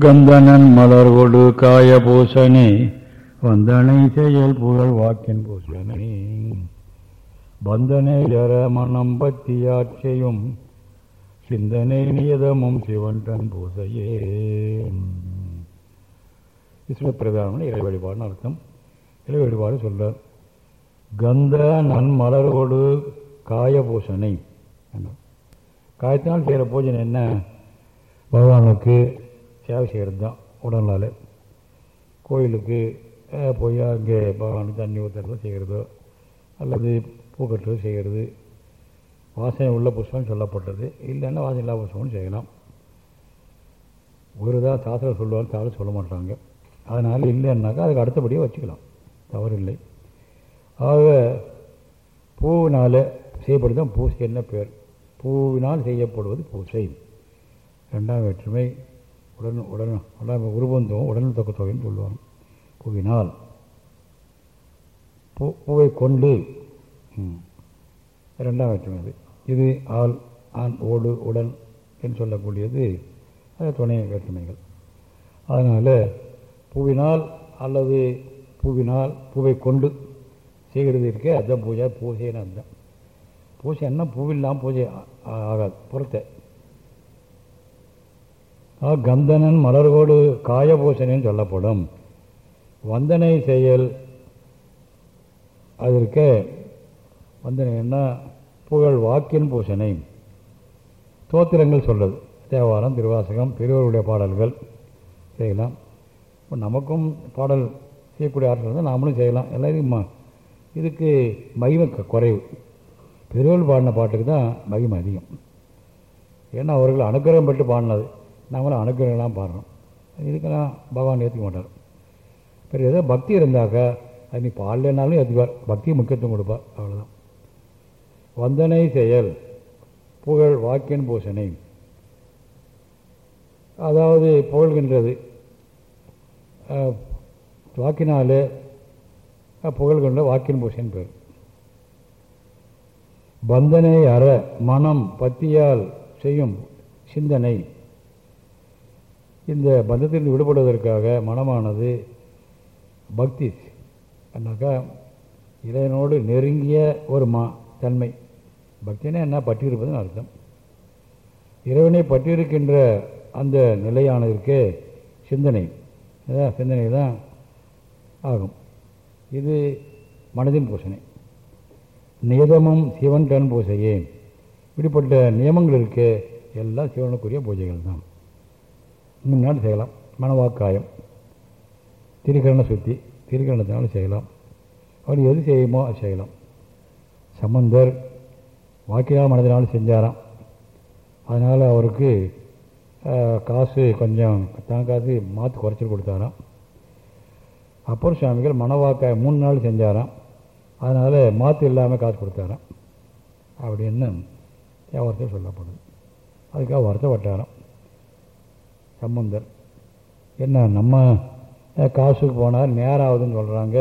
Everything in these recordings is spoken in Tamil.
கந்தனன் மலர் கொடு காய பூசனே வந்தனை செயல் புகழ் வாக்கின் பூசனே பந்தனை ஜர மனம் பத்தியாட்சியும் சிந்தனை நியதமும் சிவன் பூசையே. விஷ்ணு இறை வழிபாடுன்னு அர்த்தம். இறை வழிபாடு சொல்றார். கந்த நன்மலரோடு காய பூசனை காயத்தினால் செய்கிற பூஜனை என்ன? பகவானுக்கு சேவை செய்கிறது தான் உடல்நாள். கோயிலுக்கு போய் அங்கே பகவானுக்கு தண்ணி ஊற்றுறதோ செய்கிறதோ அல்லது பூ கட்டுறது செய்கிறது வாசனை உள்ள புஷ்பம் சொல்லப்பட்டது. இல்லைன்னா வாசனை இல்லாத புஷ்பம்னு செய்யலாம். ஒரு தான் சாஸ்திரம் சொல்லுவாங்க தவறு சொல்ல மாட்டாங்க. அதனால் இல்லைன்னாக்கா அதுக்கு அடுத்தபடியாக வச்சுக்கலாம். தவறு இல்லை ஆக பூவினால் செய்யப்படுதான் பூசை என்ன பேர்? பூவினால் செய்யப்படுவது பூசை. ரெண்டாம் வேற்றுமை உடன் உடன் உடன் உருவந்தம் உடல் தொக்க தொகைன்னு சொல்லுவாங்க. புவினால் பூ பூவை கொண்டு ரெண்டாம் வேற்றுமை அது இது ஆள் ஆண் ஓடு உடன் என்று சொல்லக்கூடியது அது துணை வேற்றுமைகள். அதனால் பூவினால் அல்லது பூவினால் பூவை கொண்டு செய்கிறது இருக்கே அதுதான் பூஜை பூஜைன்னு அதுதான் பூஜை என்ன பூவில்லாமல் பூஜை ஆகாது புறத்தை கந்தனன் மலர்கோடு காயபூசணின்னு சொல்லப்படும். வந்தனை செயல். அதற்கு வந்தனை என்ன? புகழ் வாக்கின் பூசனை தோத்திரங்கள் சொல்றது. தேவாரம் திருவாசகம் பெரியோருடைய பாடல்கள் செய்யலாம். இப்போ நமக்கும் பாடல் செய்யக்கூடிய ஆற்றல் இருந்தால் நாமளும் செய்யலாம். எல்லாரும் ம- இதுக்கு மகிமை க- குறைவு. பெரியவர்கள் பாடின பாட்டுக்கு தான் மகிமை அதிகம். ஏன்னா அவர்கள் அனுக்கிரகம் பெற்று பாடினது. நாமளும் அனுக்கிரகம்லாம் பாடுறோம். இதுக்கெல்லாம் பகவான் ஏற்றுக்க மாட்டார். பிறகு ஏதோ பக்தி இருந்தாக்கா அது நீ பாடலைனாலும் ஏற்றுக்குவார் பக்தி முக்கியத்துவம் கொடுப்பார். அவ்வளோதான் வந்தனை செயல் புகழ் வாக்கின் பூசனை. அதாவது புகழ்கின்றது வாக்கினால் வாக்கினாலே புகழ்கின்ற வாக்கின் பூசன் பேர். பந்தனை அற மனம் பத்தியால் செய்யும் சிந்தனை. இந்த பந்தத்திலிருந்து விடுபடுவதற்காக மனமானது பக்தி அண்ணாக்கா இறைவனோடு நெருங்கிய ஒரு மா தன்மை. பக்தினா என்ன? பற்றியிருப்பதுன்னு அர்த்தம். இறைவனை பற்றியிருக்கின்ற அந்த நிலையானதற்கு சிந்தனை. இதான் சிந்தனை தான் ஆகும். இது மனதின் பூசனை நியதமும் சிவன் கண் பூசையே இப்படிப்பட்ட நியமங்கள் இருக்கு எல்லாம் சிவனுக்குரிய பூஜைகள் தான் முன்னாடி செய்யலாம். மனவாக்காயம். திருக்கரண சுத்தி திரிகரணத்தினாலும் செய்யலாம். அவர் எது செய்யுமோ அது செய்யலாம். சம்பந்தர் வாக்கியா மனதினாலும் செஞ்சாராம். அதனால் அவருக்கு காசு கொஞ்சம் தான் காசு மாற்று குறைச்சி கொடுத்தாராம். அப்புறம் சுவாமிகள் மனவாக்காய் மூணு நாள் செஞ்சாராம். அதனால் மாற்று இல்லாமல் காசு கொடுத்தாராம். அப்படின்னு வியாபாரத்தில் சொல்லப்படுது. அதுக்காக வருத்தப்பட்டாராம். சம்பந்தர். என்ன நம்ம காசுக்கு போனால் நேரம் ஆகுதுன்னு சொல்கிறாங்க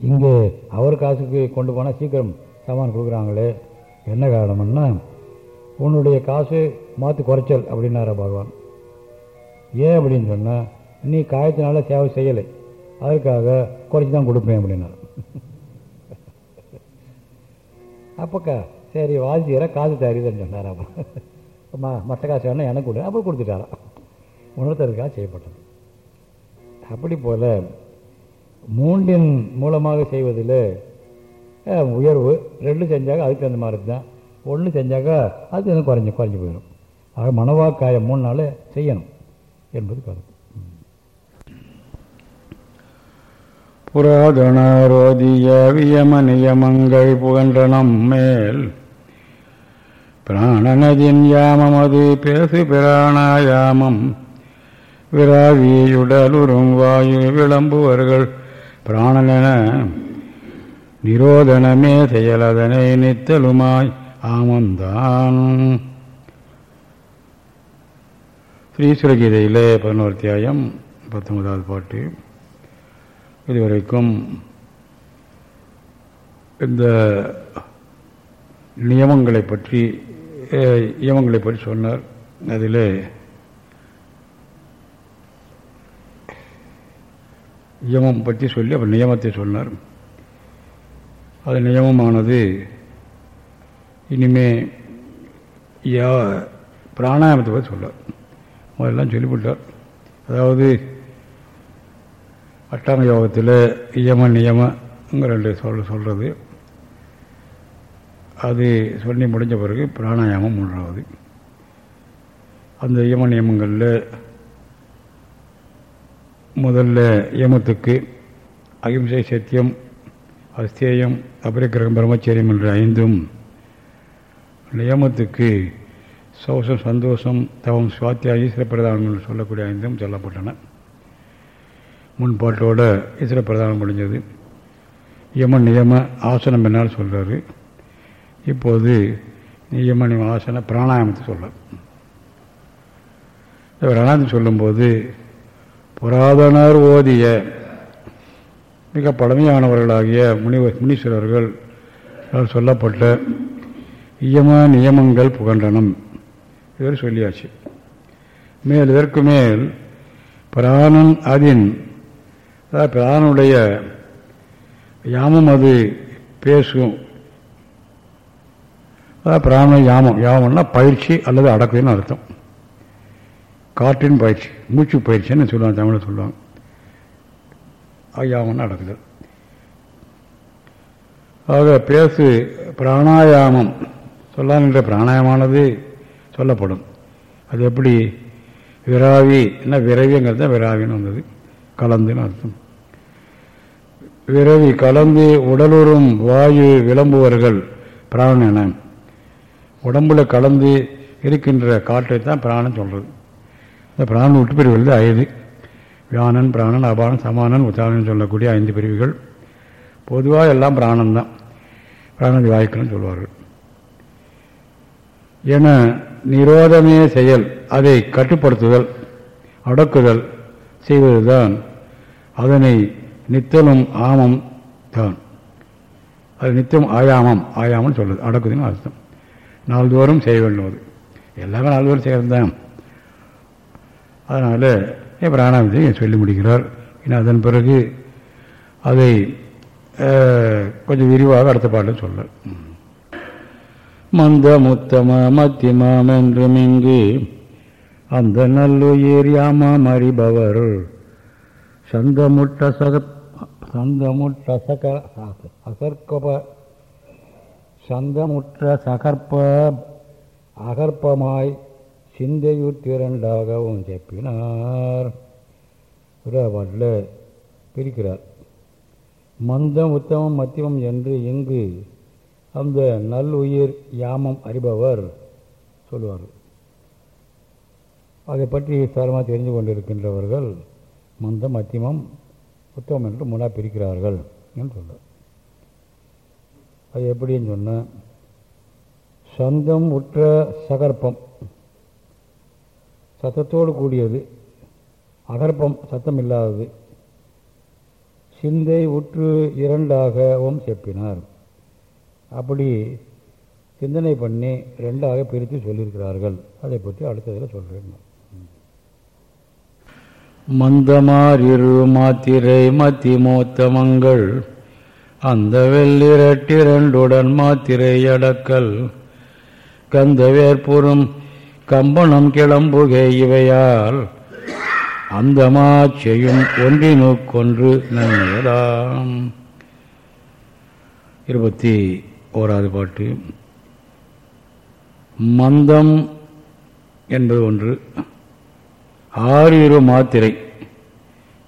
இங்கே அவர் காசுக்கு கொண்டு போனால் சீக்கிரம் சாமான் கொடுக்குறாங்களே. என்ன காரணம்னா உன்னுடைய காசு மாற்று குறைச்சல் அப்படின்னாரா பகவான். ஏன் அப்படின்னு சொன்னால் நீ காயத்தினால சேவை செய்யலை. அதற்காக குறைச்சி தான் கொடுப்பேன் அப்படின்னார். அப்போக்கா சரி வாசிக்கிற காசு தருதுன்னு சொன்னார் அப்புறம் மற்ற காசு வேணால் எனக்கு கொடு. அப்படி கொடுத்துட்டாராம் உணர்த்ததுக்காக செய்யப்பட்டது. அப்படி போல் மூன்றின் மூலமாக செய்வதில் உயர்வு. ரெண்டு செஞ்சாக்க அதுக்கு அந்த மாதிரி தான் ஒன்று செஞ்சாக்கா அது இன்னும் குறைஞ்சி குறைஞ்சி போயிடும். ஆக மனவாக்காயம் மூணு நாள் செய்யணும் என்பது கருத்து. புராதனாரோதிய வியம நியமங்கள் புகன்றனம் மேல் பிராணனதின் யாமம் அது பேசு பிராணாயாமம். விராவியுடலுறும் வாயு விளம்புவர்கள் பிராணனென நிரோதனமே செயலதனை நித்தலுமாய் ஆமந்தான். ஸ்ரீசுரகீதையிலே பதினோரு பத்தொன்பதாவது பாட்டு. இதுவரைக்கும் இந்த நியமங்களை பற்றி இயமங்களை பற்றி சொன்னார். அதில் இயமம் பற்றி சொல்லி அப்புறம் நியமத்தை சொன்னார். அது நியமமானது இனிமே யா பிராணாயாமத்தை பற்றி சொன்னார். முதல்லாம் சொல்லிவிட்டார். அதாவது அட்டாம யோகத்தில் இயம நியமங்கிற ரெண்டு சொல்ல சொல்கிறது அது சொல்லி முடிஞ்ச பிறகு பிராணாயாமம் மூன்றாவது. அந்த யம நியமங்களில் முதல்ல யமத்துக்கு அகிம்சை சத்தியம் அஸ்தேயம் அபரிக்கிரகம் பிரம்மச்சரியம் என்ற ஐந்தும் நியமத்துக்கு சௌசம் சந்தோஷம் தவம் சுவாத்தியா ஈஸ்வர பிரதானம் என்று சொல்லக்கூடிய ஐந்தும் சொல்லப்பட்டன. முன்பாட்டோட ஈஸ்வர பிரதானம் முடிஞ்சது. யம நியம ஆசனம் என்னால் சொல்கிறாரு இப்போது நியம ஆசன பிராணாயாமத்தை சொல்ல பிராணாயாமத்தை சொல்லும்போது புராதனர் ஓதிய மிக பழமையானவர்களாகிய முனி முனீஸ்வரர்கள் சொல்லப்பட்ட இயம நியமங்கள் புகண்டனம் இவர் சொல்லியாச்சு. மேல் இதற்கு மேல் பிராணன் அதின் அதாவது பிராணனுடைய யாமம் அது பேசும் அதாவது பிராண யாமம். யாமம்னா பயிற்சி அல்லது அடக்குதுன்னு அர்த்தம். காற்றின் பயிற்சி மூச்சு பயிற்சின்னு சொல்லுவாங்க தமிழில் சொல்லுவாங்க. யாமம்னா அடக்குதல் ஆக பேசு பிராணாயாமம். சொல்லான்கின்ற பிராணாயமானது சொல்லப்படும். அது எப்படி? விராவி என்ன விரவிங்கிறது தான் விராவின்னு வந்தது. கலந்துன்னு அர்த்தம். விரவி கலந்து உடலுறும் வாயு விளம்புவர்கள் பிராணன உடம்புல கலந்து இருக்கின்ற காற்றை தான் பிராணம் சொல்கிறது இந்த பிராணம் விட்டு பிரிவுகள் ஐது வியானன் பிராணன் அபானன் சமானன் உத்தானன் சொல்லக்கூடிய ஐந்து பிரிவுகள். பொதுவாக எல்லாம் பிராணம்தான் பிராணதி வாய்க்கணும்னு சொல்வார்கள். என நிரோதமே செயல் அதை கட்டுப்படுத்துதல் அடக்குதல் செய்வதுதான் அதனை நித்தலும் ஆமம் தான். அது நித்தம் ஆயாமம் ஆயாமம்னு சொல்லுது அடக்குதுன்னு அர்த்தம். நாள்தோறும் செய்ய வேண்டும் அது எல்லாமே நாள்தோறும் செய்கிறது தான் அதனால் பிராணாமத்தை சொல்லி முடிக்கிறார். ஏன்னா அதன் பிறகு அதை கொஞ்சம் விரிவாக அடுத்த பாட்டில் சொல்ல. மந்த முத்தம மத்தியமாம் என்றும் இங்கு அந்த நல்லுயிர் யாமாம் அறிபவர் சந்தமுட்ட சக சந்தமுட்ட சக அசர்கப சந்தமுற்ற சகற்ப அகற்பமாய் சிந்தையுத்திரண்டாகவும் செப்பினார். பாட்டில் பிரிக்கிறார். மந்தம் உத்தமம் மத்தியமம் என்று இங்கு அந்த நல் உயிர் யாமம் அறிபவர் சொல்லுவார் அதை பற்றி விசாரமாக தெரிந்து கொண்டிருக்கின்றவர்கள் மந்தம் மத்தியமம் உத்தமம் என்று முன்னா பிரிக்கிறார்கள் என்று சொல்கிறார் அது எப்படின்னு சொன்னால் சந்தம் உற்ற சகற்பம். சத்தத்தோடு கூடியது அகற்பம் சத்தம் இல்லாதது சிந்தை உற்று இரண்டாகவும் செப்பினார். அப்படி சிந்தனை பண்ணி ரெண்டாக பிரித்து சொல்லியிருக்கிறார்கள். அதை பற்றி அடுத்ததில் சொல்கிறேன் மந்தமாரிரு மாத்திரை மத்தி மூத்தமங்கள் அந்த வெள்ளிரட்டிரண்டுடன் மாத்திரை அடக்கல். கந்த வேற்புறும் கம்பனம் கிளம்புகை இவையால். அந்த மாச்செய்யும் ஒன்றினுக்கொன்று நன்மையதாம். இருபத்தி ஓராது பாட்டு. மந்தம் என்பது ஒன்று. ஆறிரு மாத்திரை.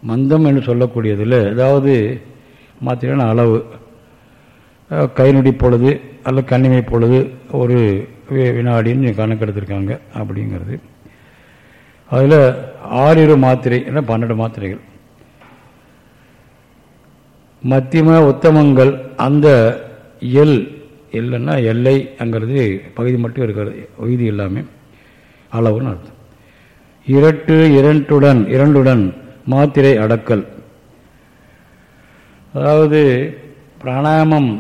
மந்தம் என்று சொல்லக்கூடியதில் அதாவது மாத்திரையான அளவு. கைநொடி பொழுது அல்ல கண்ணிமை பொழுது ஒரு வினாடின்னு கணக்கெடுத்திருக்காங்க அப்படிங்கிறது. அதில் ஆறிரு மாத்திரை பன்னெண்டு மாத்திரைகள். மத்தியம உத்தமங்கள் அந்த எல் இல்லைன்னா எல்லை அங்கிறது பகுதி மட்டும் இருக்கிறது விகுதி இல்லாமல் அளவுன்னு அர்த்தம். இரட்டு இரண்டுடன் இரண்டுடன் மாத்திரை அடக்கல். அதாவது பிராணாயாமம்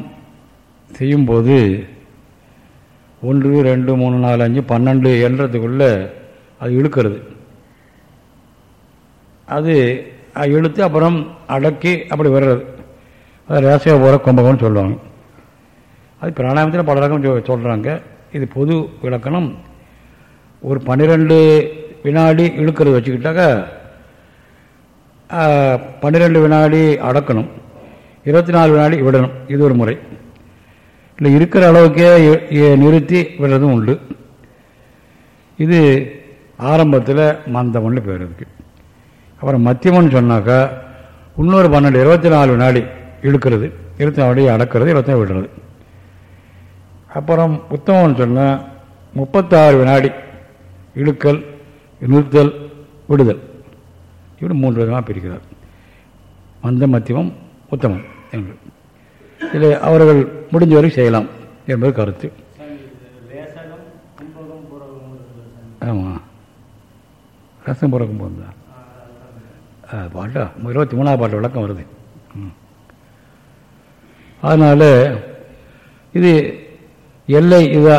செய்யும்போது ஒன்று ரெண்டு மூணு நாலு அஞ்சு பன்னெண்டு என்றதுக்குள்ள அது இழுக்கிறது. அது இழுத்து அப்புறம் அடக்கி அப்படி வர்றது அது ரேசையாக போகிற கும்பகம்னு சொல்லுவாங்க. அது பிராணாயமத்தில் பல ரகம் சொ- சொல்கிறாங்க இது பொது விளக்கணம். ஒரு பன்னிரெண்டு வினாடி இழுக்கிறது வச்சுக்கிட்டாக்கா பன்னிரெண்டு வினாடி அடக்கணும். இருபத்தி நாலு வினாடி விடணும். இது ஒரு முறை. இல்லை இருக்கிற அளவுக்கே நிறுத்தி விடுறதும் உண்டு. இது ஆரம்பத்தில் மந்தமன்னு பேர் இருக்கு அப்புறம் மத்தியமன் சொன்னாக்கா இன்னொரு பன்னெண்டு இருபத்தி நாலு வினாடி இழுக்கிறது. இருபத்தி நாலு வினாடி அடக்கிறது இருபத்தி நாலு விடுறது. அப்புறம் உத்தமம்னு சொன்னால் முப்பத்தாறு வினாடி இழுக்கல் நிறுத்தல் விடுதல். இப்படி மூன்று விதமாக பிரிக்கிறார். மந்த மத்தியமம் உத்தமம். என்று இதில் அவர்கள் முடிஞ்ச வரைக்கும் செய்யலாம் என்பது கருத்து. ஆமாம் ரசம் பிறக்கும் போது தான். பாட்டா? இருபத்தி மூணாவது பாட்டு விளக்கம் வருது. அதனால் இது எல்லை இதா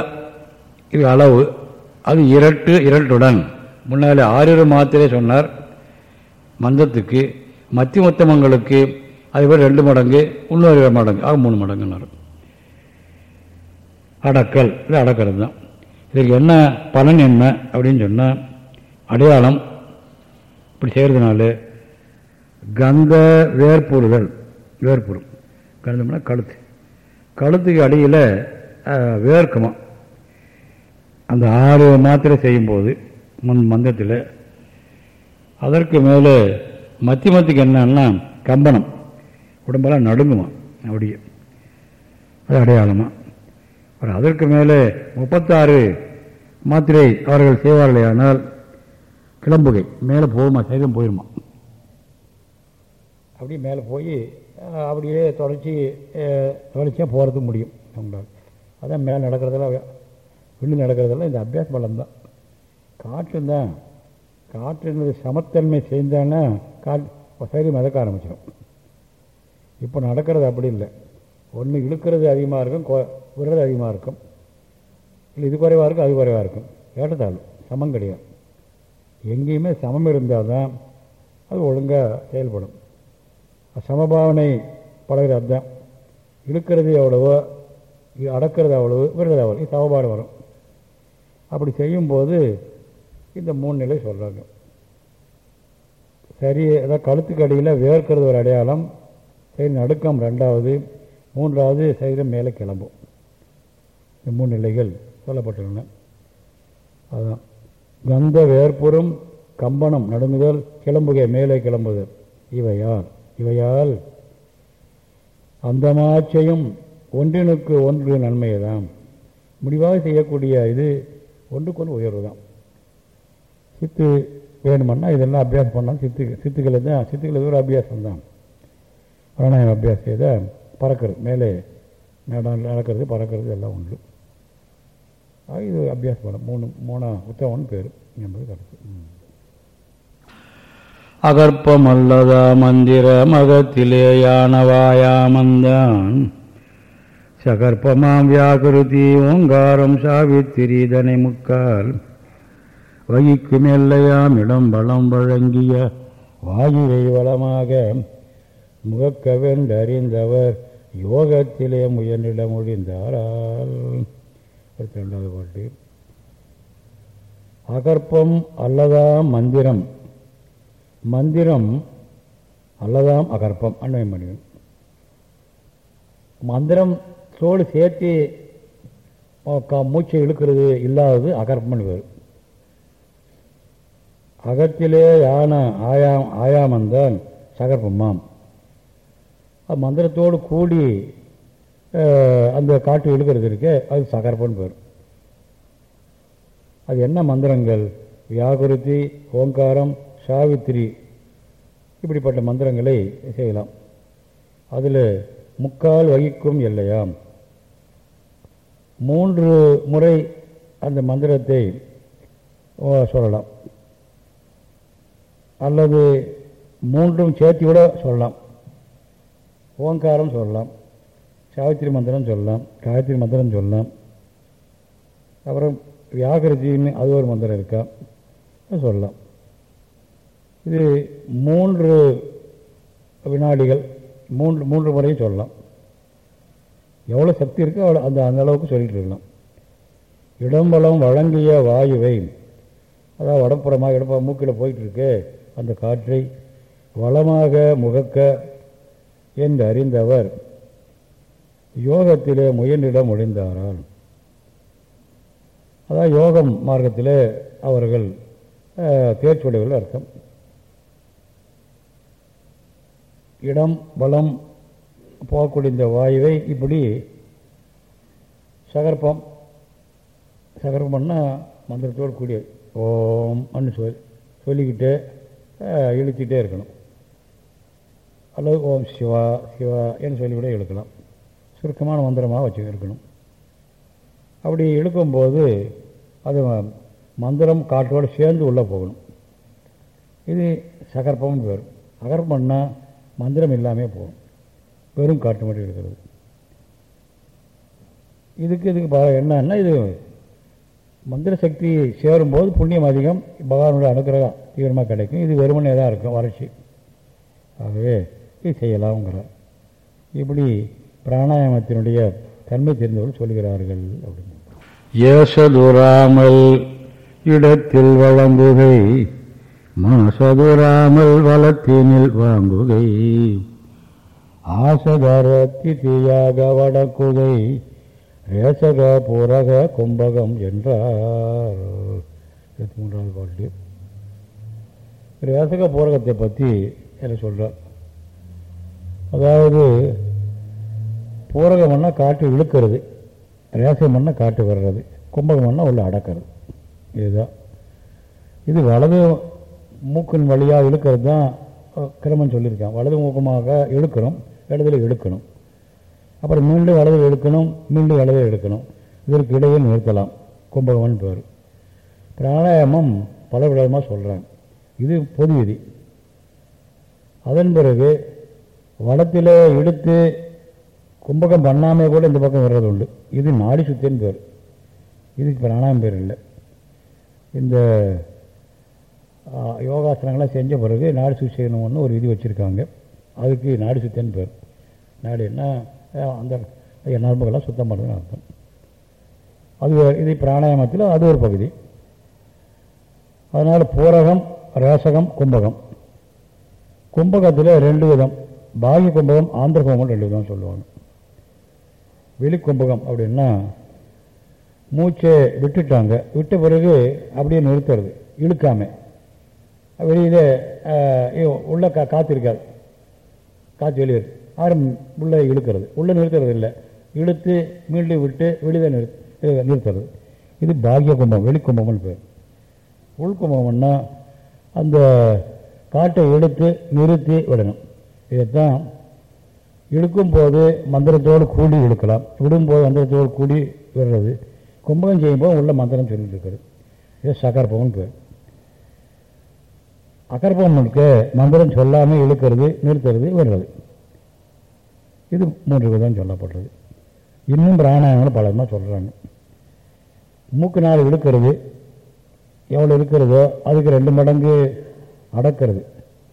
இது அளவு. அது இரட்டு இரட்டுடன். முன்னாலே ஆறு மாத்திரை சொன்னார். மந்தத்துக்கு மத்திய மொத்தமங்களுக்கு அதுபோல் ரெண்டு மடங்கு இன்னொரு மடங்கு ஆக மூணு மடங்குன்னார். அடக்கல் இது அடக்கிறது தான். இதுக்கு என்ன பலன் என்ன அப்படின்னு சொன்னால் அடையாளம் இப்படி செய்கிறதுனால கந்த வேர்பொருள்கள் வேர்பொருள் கந்தம்னா கழுத்து. கழுத்துக்கு அடியில் வேர்க்குமா. அந்த ஆறு மாத்திரை செய்யும்போது முன் மந்தத்தில் அதற்கு மேலே மத்தி மத்திக்கு என்னன்னா கம்பனம் உடம்பெல்லாம் நடுங்குமா? அப்படியே. அது அடையாளமாக அப்புறம் அதற்கு மேலே முப்பத்தாறு மாத்திரை அவர்கள் செய்வார்களேயானால் கிளம்புகை. மேலே போகுமா? சைதம் போயிருமா? அப்படியே மேலே போய் அப்படியே தொடர்ச்சி தொடர்ச்சியாக போகிறது முடியும். அவங்களால். அதான் மேலே நடக்கிறதெல்லாம் விண்ணு நடக்கிறதெல்லாம் இந்த அபியாச பலம் தான் காற்று தான் காற்றுன்றது சமத்தன்மை செய்தான்னா காற்று சரி மிதக்க ஆரம்பிச்சிடும் இப்போ நடக்கிறது அப்படி இல்லை. ஒன்று இழுக்கிறது அதிகமாக இருக்கும் கொ- விடுறது அதிகமாக இருக்கும். இல்லை இது குறைவாக இருக்கும் அது குறைவாக இருக்கும். ஏற்றத்தாழ்வு சமம் கிடையாது. எங்கேயுமே சமம் இருந்தால் தான் அது ஒழுங்காக செயல்படும். சமபாவனை பழகிறது அதுதான். இழுக்கிறது எவ்வளவோ அடக்கிறது அவ்வளவு விடுறது அவ்வளவு. சமபாடு வரும். அப்படி செய்யும்போது இந்த மூணு நிலை சொல்கிறாங்க சரி அதாவது கழுத்துக்கு அடியில் வேர்க்கிறது ஒரு அடையாளம் நடுக்கம் ரெண்டாவது. மூன்றாவது சரீரம் மேலே கிளம்பும். இந்த மூணு நிலைகள் சொல்லப்பட்டுள்ளன. அதுதான் கந்த வேற்புறம் கம்பனம் நடுங்குதல் கிளம்புகை மேலே கிளம்புதல் இவையால் இவையால் அந்தமாச்சையும் ஒன்றினுக்கு ஒன்று நன்மையதாம். முடிவாக செய்யக்கூடிய இது ஒன்றுக்கொன்று உயர்வு தான் சித்து வேணுமன்னா இதெல்லாம் அபியாசம் பண்ணால் சித்து சித்துக்களை தான் சித்துக்களை ஒரு அபியாசம் தான் பிராணாயம் அபியாசம் செய்தால் பறக்கிறது. மேலே மேடம் நடக்கிறது பறக்கிறது எல்லாம் உண்டு. இது அபியாசம் பண்ண மூணு மூணா உத்தவன் பேர். என்பது கருத்து. அகற்பமல்லதா மந்திர மகத்திலேயானவாயாமந்தான் சகற்பமாம் வியாகிருதி ஓங்காரம் சாவித்திரிதனை முக்கால். வகிக்கும் எல்லையாம் இடம் பலம் வழங்கிய வாயுவை வளமாக முகக்கவென்றறிந்தவர் யோகத்திலே முயன்றிட முடிந்தாரால். இரண்டாவது பாட்டு. அகற்பம் அல்லதாம் மந்திரம்? மந்திரம் அல்லதாம் அகற்பம். அன்வயம் பண்ணுவேன் மந்திரம் தோடு சேர்த்து க- மூச்சை இழுக்கிறது இல்லாதது அகற்பம்னு பேர் அகத்திலே யான ஆயாம் ஆயாமந்தான் சகற்பமாம். மந்திரத்தோடு கூடி அந்த காற்று இழுக்கிறது இருக்கு அது சகர்ப்பன் பேர். அது என்ன மந்திரங்கள்? வியாகுருதி ஓங்காரம் சாவித்திரி இப்படிப்பட்ட மந்திரங்களை செய்யலாம். அதில் முக்கால் வகிக்கும் இல்லையாம் மூன்று முறை அந்த மந்திரத்தை சொல்லலாம். அல்லது மூன்றும் சேர்த்தி கூட சொல்லலாம். ஓங்காரம் சொல்லலாம். சாவித்திரி மந்திரம் சொல்லலாம். காயத்ரி மந்திரம் சொல்லலாம். அப்புறம் வியாகிருதின்னு அது ஒரு மந்திரம் இருக்கா? சொல்லலாம். இது மூன்று வினாடிகள் மூன்று மூன்று முறையும் சொல்லலாம். எவ்வளோ சக்தி இருக்கோ அவ்வளோ அந்த அந்த அளவுக்கு சொல்லிட்டு இருக்கலாம். இடம்பலம் வழங்கிய வாயுவை அதாவது வடப்புறமாக இடப்புற மூக்கில் போயிட்டுருக்கு அந்த காற்றை வளமாக முகக்க என்று அறிந்தவர் யோகத்திலே முயன்றிடம் முடிந்தாரால் அதான் யோகம் மார்க்கத்திலே அவர்கள் தேர்ச்சியுடையவர்கள் அர்த்தம். இடம் பலம் போகக்கூடிய இந்த வாயுவை இப்படி சகர்ப்பம் சகர்ப்பம்னா மந்திரத்தோடு கூடிய ஓம் அன்னு சொல் சொல்லிக்கிட்டு இழுத்திட்டே இருக்கணும். அல்லது ஓம் சிவா சிவா என்று சொல்லிவிட இழுக்கலாம் சுருக்கமான மந்திரமாக வச்சு இருக்கணும். அப்படி இழுக்கும்போது அது மந்திரம் காற்றோடு சேர்ந்து உள்ளே போகணும். இது சகர்ப்பம்னு பேர். அகர்ப்பம்னா மந்திரம் இல்லாமல் போகும் வெறும் காற்று மட்டும் இருக்கிறது. இதுக்கு இதுக்கு என்னன்னா இது மந்திர சக்தி சேரும்போது புண்ணியம் அதிகம். பகவானுடைய அனுகிரகம் தீவிரமாக கிடைக்கும். இது வெறுமனே தான் இருக்கும். வறட்சி. ஆகவே செய்யலாம்ங்கிற. செய்யலாம்ங்கிறார் இப்படி பிராணாயாமத்தினுடைய தன்மை தெரிந்தவர்கள் சொல்கிறார்கள் அப்படின்னு. ஏசதுராமல் இடத்தில் வழங்குகை மாசதுராமல் வளத்தினில் வாங்குகை. ஆசகரத்தி தீயாக வடக்குகை ரேசக புரக கும்பகம் என்றார். இருபத்தி மூன்றாவது பாட்டு. ரேசக பூரகத்தை பற்றி என்ன சொல்கிறார் அதாவது பூரகம்னா காற்று இழுக்கிறது. ரேசமன்னா காற்று வர்றது. கும்பகம்னா உள்ள அடக்கிறது. இதுதான். இது வலது மூக்கின் வழியாக இழுக்கிறது தான் கிரமம் சொல்லியிருக்கான். வலது மூக்கமாக இழுக்கிறோம் இடத்துல இழுக்கணும். அப்புறம் மீண்டும் வலது இழுக்கணும் மீண்டும் வலது எடுக்கணும் இதற்கு இடையே நிறுத்தலாம். கும்பகம்னு பேர். பிராணாயாமம் பல விதமாக சொல்கிறாங்க இது பொது விதி. அதன் பிறகு வடத்தில் இழுத்து கும்பகம் பண்ணாமே கூட இந்த பக்கம் வர்றது உண்டு. இது நாடி சுத்தின்னு பேர் இதுக்கு பிராணாயம் பேர் இல்லை. இந்த யோகாசனங்கள்லாம் செஞ்ச பிறகு நாடி சுத்தி செய்யணும்னு ஒரு விதி வச்சுருக்காங்க. அதுக்கு நாடி சுத்தன்னு பேர். நாடின்னா அந்த நரம்புகள்லாம் சுத்தம் பண்ணுறதுன்னு அர்த்தம். அது இது பிராணாயாமத்தில் அது ஒரு பகுதி. அதனால் பூரகம் ரேசகம் கும்பகம். கும்பகத்தில் ரெண்டு விதம். பாகிய கும்பகம் ஆந்திர கும்பகம் ரெண்டு விதம் சொல்லுவாங்க. வெளி கும்பகம் அப்படின்னா மூச்சை விட்டுட்டாங்க. விட்ட பிறகு அப்படியே நிறுத்துறது இழுக்காம. வெளியில் உள்ள கா காற்று காற்று வெளியேறு ஆரம் உள்ளே இழுக்கிறது. உள்ளே நிறுத்துறது இல்லை. இழுத்து மீண்டும் விட்டு வெளியில் நிறு நிறுத்துறது. இது பாகிய கும்பம் வெளி கும்பம்னு பேர். உள்கும்பம்னா அந்த காட்டை இழுத்து நிறுத்தி விடணும். இதைத்தான் இழுக்கும்போது மந்திரத்தோடு கூடி இழுக்கலாம். விடும்போது மந்திரத்தோடு கூடி விடுறது. கும்பகம் செய்யும்போது உள்ள மந்திரம் சொல்லிட்டு இருக்கிறது. இது சகர்ப்பம்னு பேர். அகர்ப்பம்னுக்கு மந்திரம் சொல்லாமல் இழுக்கிறது நிறுத்துறது விடுறது. இது மூன்று விதம் சொல்லப்படுறது. இன்னும் பிராணாயங்கள் விதமாக சொல்கிறாங்க மூக்கு நாள் இழுக்கிறது. எவ்வளோ இருக்கிறதோ அதுக்கு ரெண்டு மடங்கு அடக்கிறது.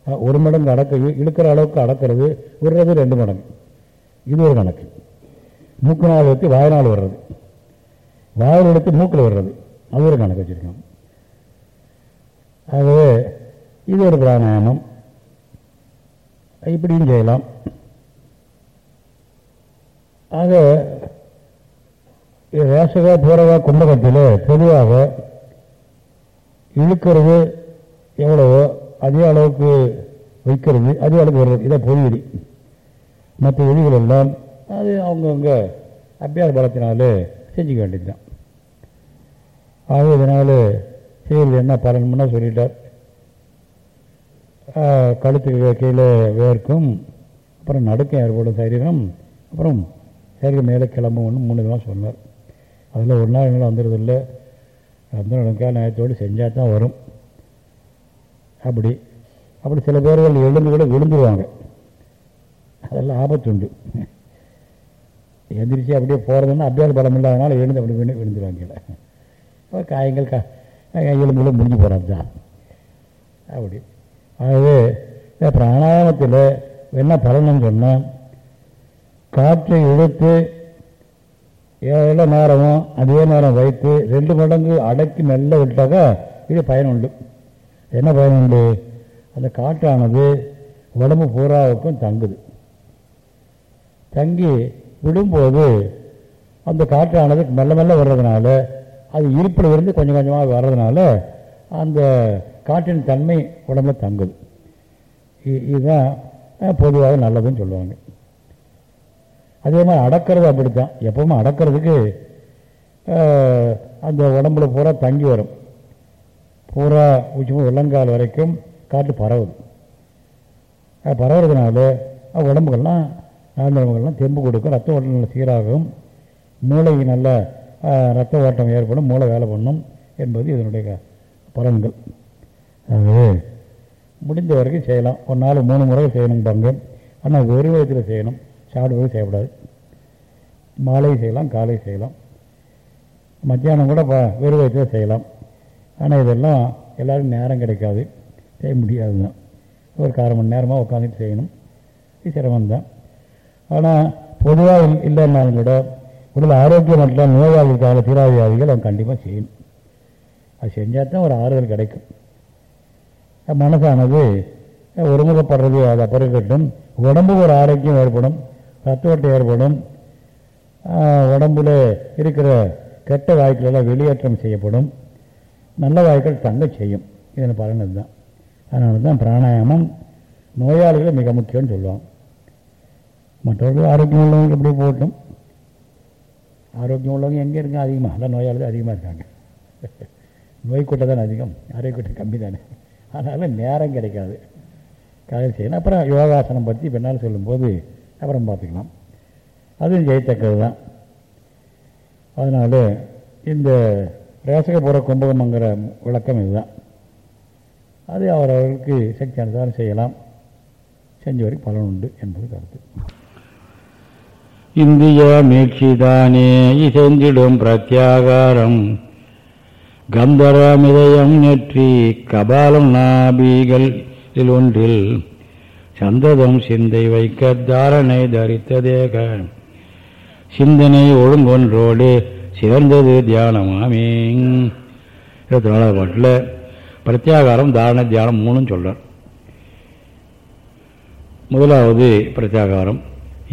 ஒரு மடங்கு அடக்க இழுக்கிற அளவுக்கு அடக்கிறது விடுறது ரெண்டு மடங்கு. இது ஒரு கணக்கு. மூக்கு நாள் எடுத்து வாய்நாள் வர்றது வாயில் எடுத்து மூக்கில் வர்றது அது ஒரு கணக்கு வச்சுருக்கோம். ஆகவே இது ஒரு பிராணாயாமம். இப்படியும் செய்யலாம். ஆக ரேசகா பூரவா கும்பகத்தில் பொதுவாக இழுக்கிறது எவ்வளவோ அதே அளவுக்கு வைக்கிறது அதே அளவுக்கு வர்றது இதை பொது விதி மற்ற விதிகள் எல்லாம் அது அவங்கவுங்க அபியாச பலத்தினால செஞ்சுக்க வேண்டியது தான் ஆக இதனால் செய்கிறது என்ன பலன்முன்னா சொல்லிட்டார். கழுத்துக்கு கீழே வேர்க்கும் அப்புறம் நடுக்கம் ஏற்படும் சரீரம் அப்புறம் சரீரம் மேலே கிளம்பும்னு மூணு விதமாக சொன்னார். அதில் ஒரு நாள் எங்களை வந்துடுறதில்லை. அந்த நடக்கால நேரத்தோடு செஞ்சால் தான் வரும். அப்படி. அப்படி சில பேர்கள் எழுந்து கூட விழுந்துருவாங்க. அதெல்லாம் ஆபத்துண்டு எந்திரிச்சு அப்படியே போகிறதுன்னா அபியாச பலம் இல்லாதனால எழுந்து அப்படி விழு விழுந்துருவாங்க காயங்கள் கா எலும்புகளும் முடிஞ்சு போகிறது தான் அப்படி. ஆகவே இந்த பிராணாயாமத்தில் என்ன பலனும் சொன்னால் காற்றை இழுத்து எவ்வளோ நேரமோ அதே நேரம் வைத்து ரெண்டு மடங்கு அடக்கி மெல்ல விட்டாக்கா இது பயன் உண்டு. என்ன பயன் உண்டு? அந்த காற்றானது உடம்பு பூராவுக்கும் தங்குது. தங்கி விடும்போது அந்த காற்றானது மெல்ல மெல்ல வர்றதுனால அது இருப்பில் இருந்து கொஞ்சம் கொஞ்சமாக வர்றதுனால அந்த காற்றின் தன்மை உடம்புல தங்குது. இதுதான் பொதுவாக நல்லதுன்னு சொல்லுவாங்க. அதே மாதிரி அடக்கிறது அப்படித்தான். எப்பவுமே அடக்கிறதுக்கு அந்த உடம்புல பூரா தங்கி வரும். பூரா உச்சி உள்ளங்கால் வரைக்கும் காற்று பரவுது. அது பரவுறதுனால அது உடம்புகள்லாம் தெம்பு கொடுக்கும் ரத்த ஓட்டம் நல்லா சீராகும். மூளைக்கு நல்ல ரத்த ஓட்டம் ஏற்படும் மூளை வேலை பண்ணும் என்பது இதனுடைய க- பலன்கள். ஆகவே முடிந்த வரைக்கும் செய்யலாம். ஒரு நாள் மூணு முறை செய்யணும் பங்கு ஆனால் ஒரு விதத்தில் செய்யணும். சாப்பிடுவது செய்யக்கூடாது. மாலை செய்யலாம் காலை செய்யலாம். மத்தியானம் கூட ப வெறும் செய்யலாம். ஆனால் இதெல்லாம் எல்லோரும் நேரம் கிடைக்காது. செய்ய முடியாது தான் ஒரு அரை மணி நேரமாக உட்காந்துட்டு செய்யணும். இது சிரமம்தான். ஆனால் பொதுவாக இல்லைன்னாலும் கூட உடல் ஆரோக்கியம் மட்டும் நோயாளிகளுக்கான தீராவியாதிகள் அவன் கண்டிப்பாக செய்யணும். அது செஞ்சால் தான் ஒரு ஆறுதல் கிடைக்கும். மனசானது ஒருமுகப்படுறது அது அப்புறம் இருக்கட்டும் உடம்புக்கு ஒரு ஆரோக்கியம் ஏற்படும். ரத்த ஓட்டம் ஏற்படும் உடம்புல இருக்கிற கெட்ட வாய்க்கள் எல்லாம் வெளியேற்றம் செய்யப்படும். நல்ல வாய்க்கள் தங்க செய்யும். இதன் பலன் இதுதான். அதனால தான் பிராணாயாமம் நோயாளிகளை மிக முக்கியம்னு சொல்லுவாங்க. மற்றவர்கள் ஆரோக்கியம் உள்ளவங்க எப்படி போட்டும்? ஆரோக்கியம் உள்ளவங்க எங்கே இருக்காங்க அதிகமாக அதான் நோயாளிகள் அதிகமாக இருக்காங்க. நோய் கூட்டம் தான் அதிகம். ஆரோக்கிய கூட்டம் கம்மி தானே. அதனால் நேரம் கிடைக்காது. காலையில் செய்யணும். அப்புறம் யோகாசனம் பற்றி பின்னால் சொல்லும்போது அப்புறம் பார்த்துக்கலாம். அதுவும் ஜெயித்தக்கது தான். அதனால் இந்த ரேசகபுர கும்பகமங்கிற விளக்கம் இதுதான். அது அவரவர்களுக்கு சக்தி அனுசாரம் செய்யலாம். செஞ்சவரை வரைக்கும் பலன் உண்டு என்பது கருத்து. இந்திய மீட்சிதானே இசைந்திடும் பிரத்யாகாரம். கந்தரமிதயம் நெற்றி கபாலம் நாபிகள் ஒன்றில் சந்ததம் சிந்தை வைக்க தாரணை தரித்த தேக சிந்தனை ஒழுங்கொன்றோடு சேர்ந்தது தியானமாமே. இருபத்தி நாலாவது பாட்டில் பிரத்யாகாரம் தாரண தியானம் மூணும் சொல்கிறார் முதலாவது பிரத்யாகாரம்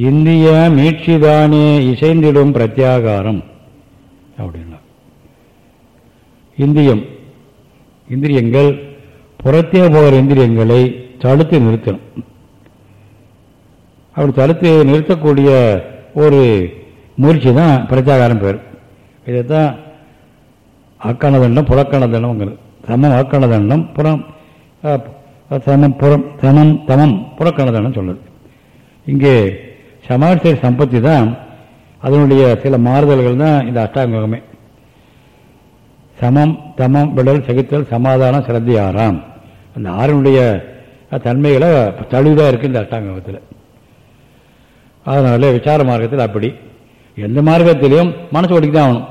இந்திய மீட்சிதானே இசைந்திடும் பிரத்யாகாரம் அப்படின்னா இந்தியம் இந்திரியங்கள் புறத்தே போகிற இந்திரியங்களை தடுத்து நிறுத்தணும். அப்படி தடுத்து நிறுத்தக்கூடிய ஒரு முயற்சி தான் பிரச்சாகாரம் பேர். இதைத்தான் அக்கண தண்டம் புறக்கண தண்டம்ங்கிறது சமம் அக்கண தண்டம் புறம் சமம் புறம் சமம் தமம் புறக்கண தண்டம் சொல்லுது இங்கே சமாஜ சம்பத்தி தான் அதனுடைய சில மாறுதல்கள் தான் இந்த அஷ்டாங்கமே. சமம் தமம் விடல் சகித்தல் சமாதானம் சிரத்தியாராம் அந்த ஆறினுடைய தன்மைகளை தழுவிதான் இருக்கு இந்த அஷ்டாங்கத்தில். அதனால விசார மார்க்கத்தில் அப்படி. எந்த மார்க்கத்திலையும் மனசு ஒடுக்கி தான் ஆகணும்.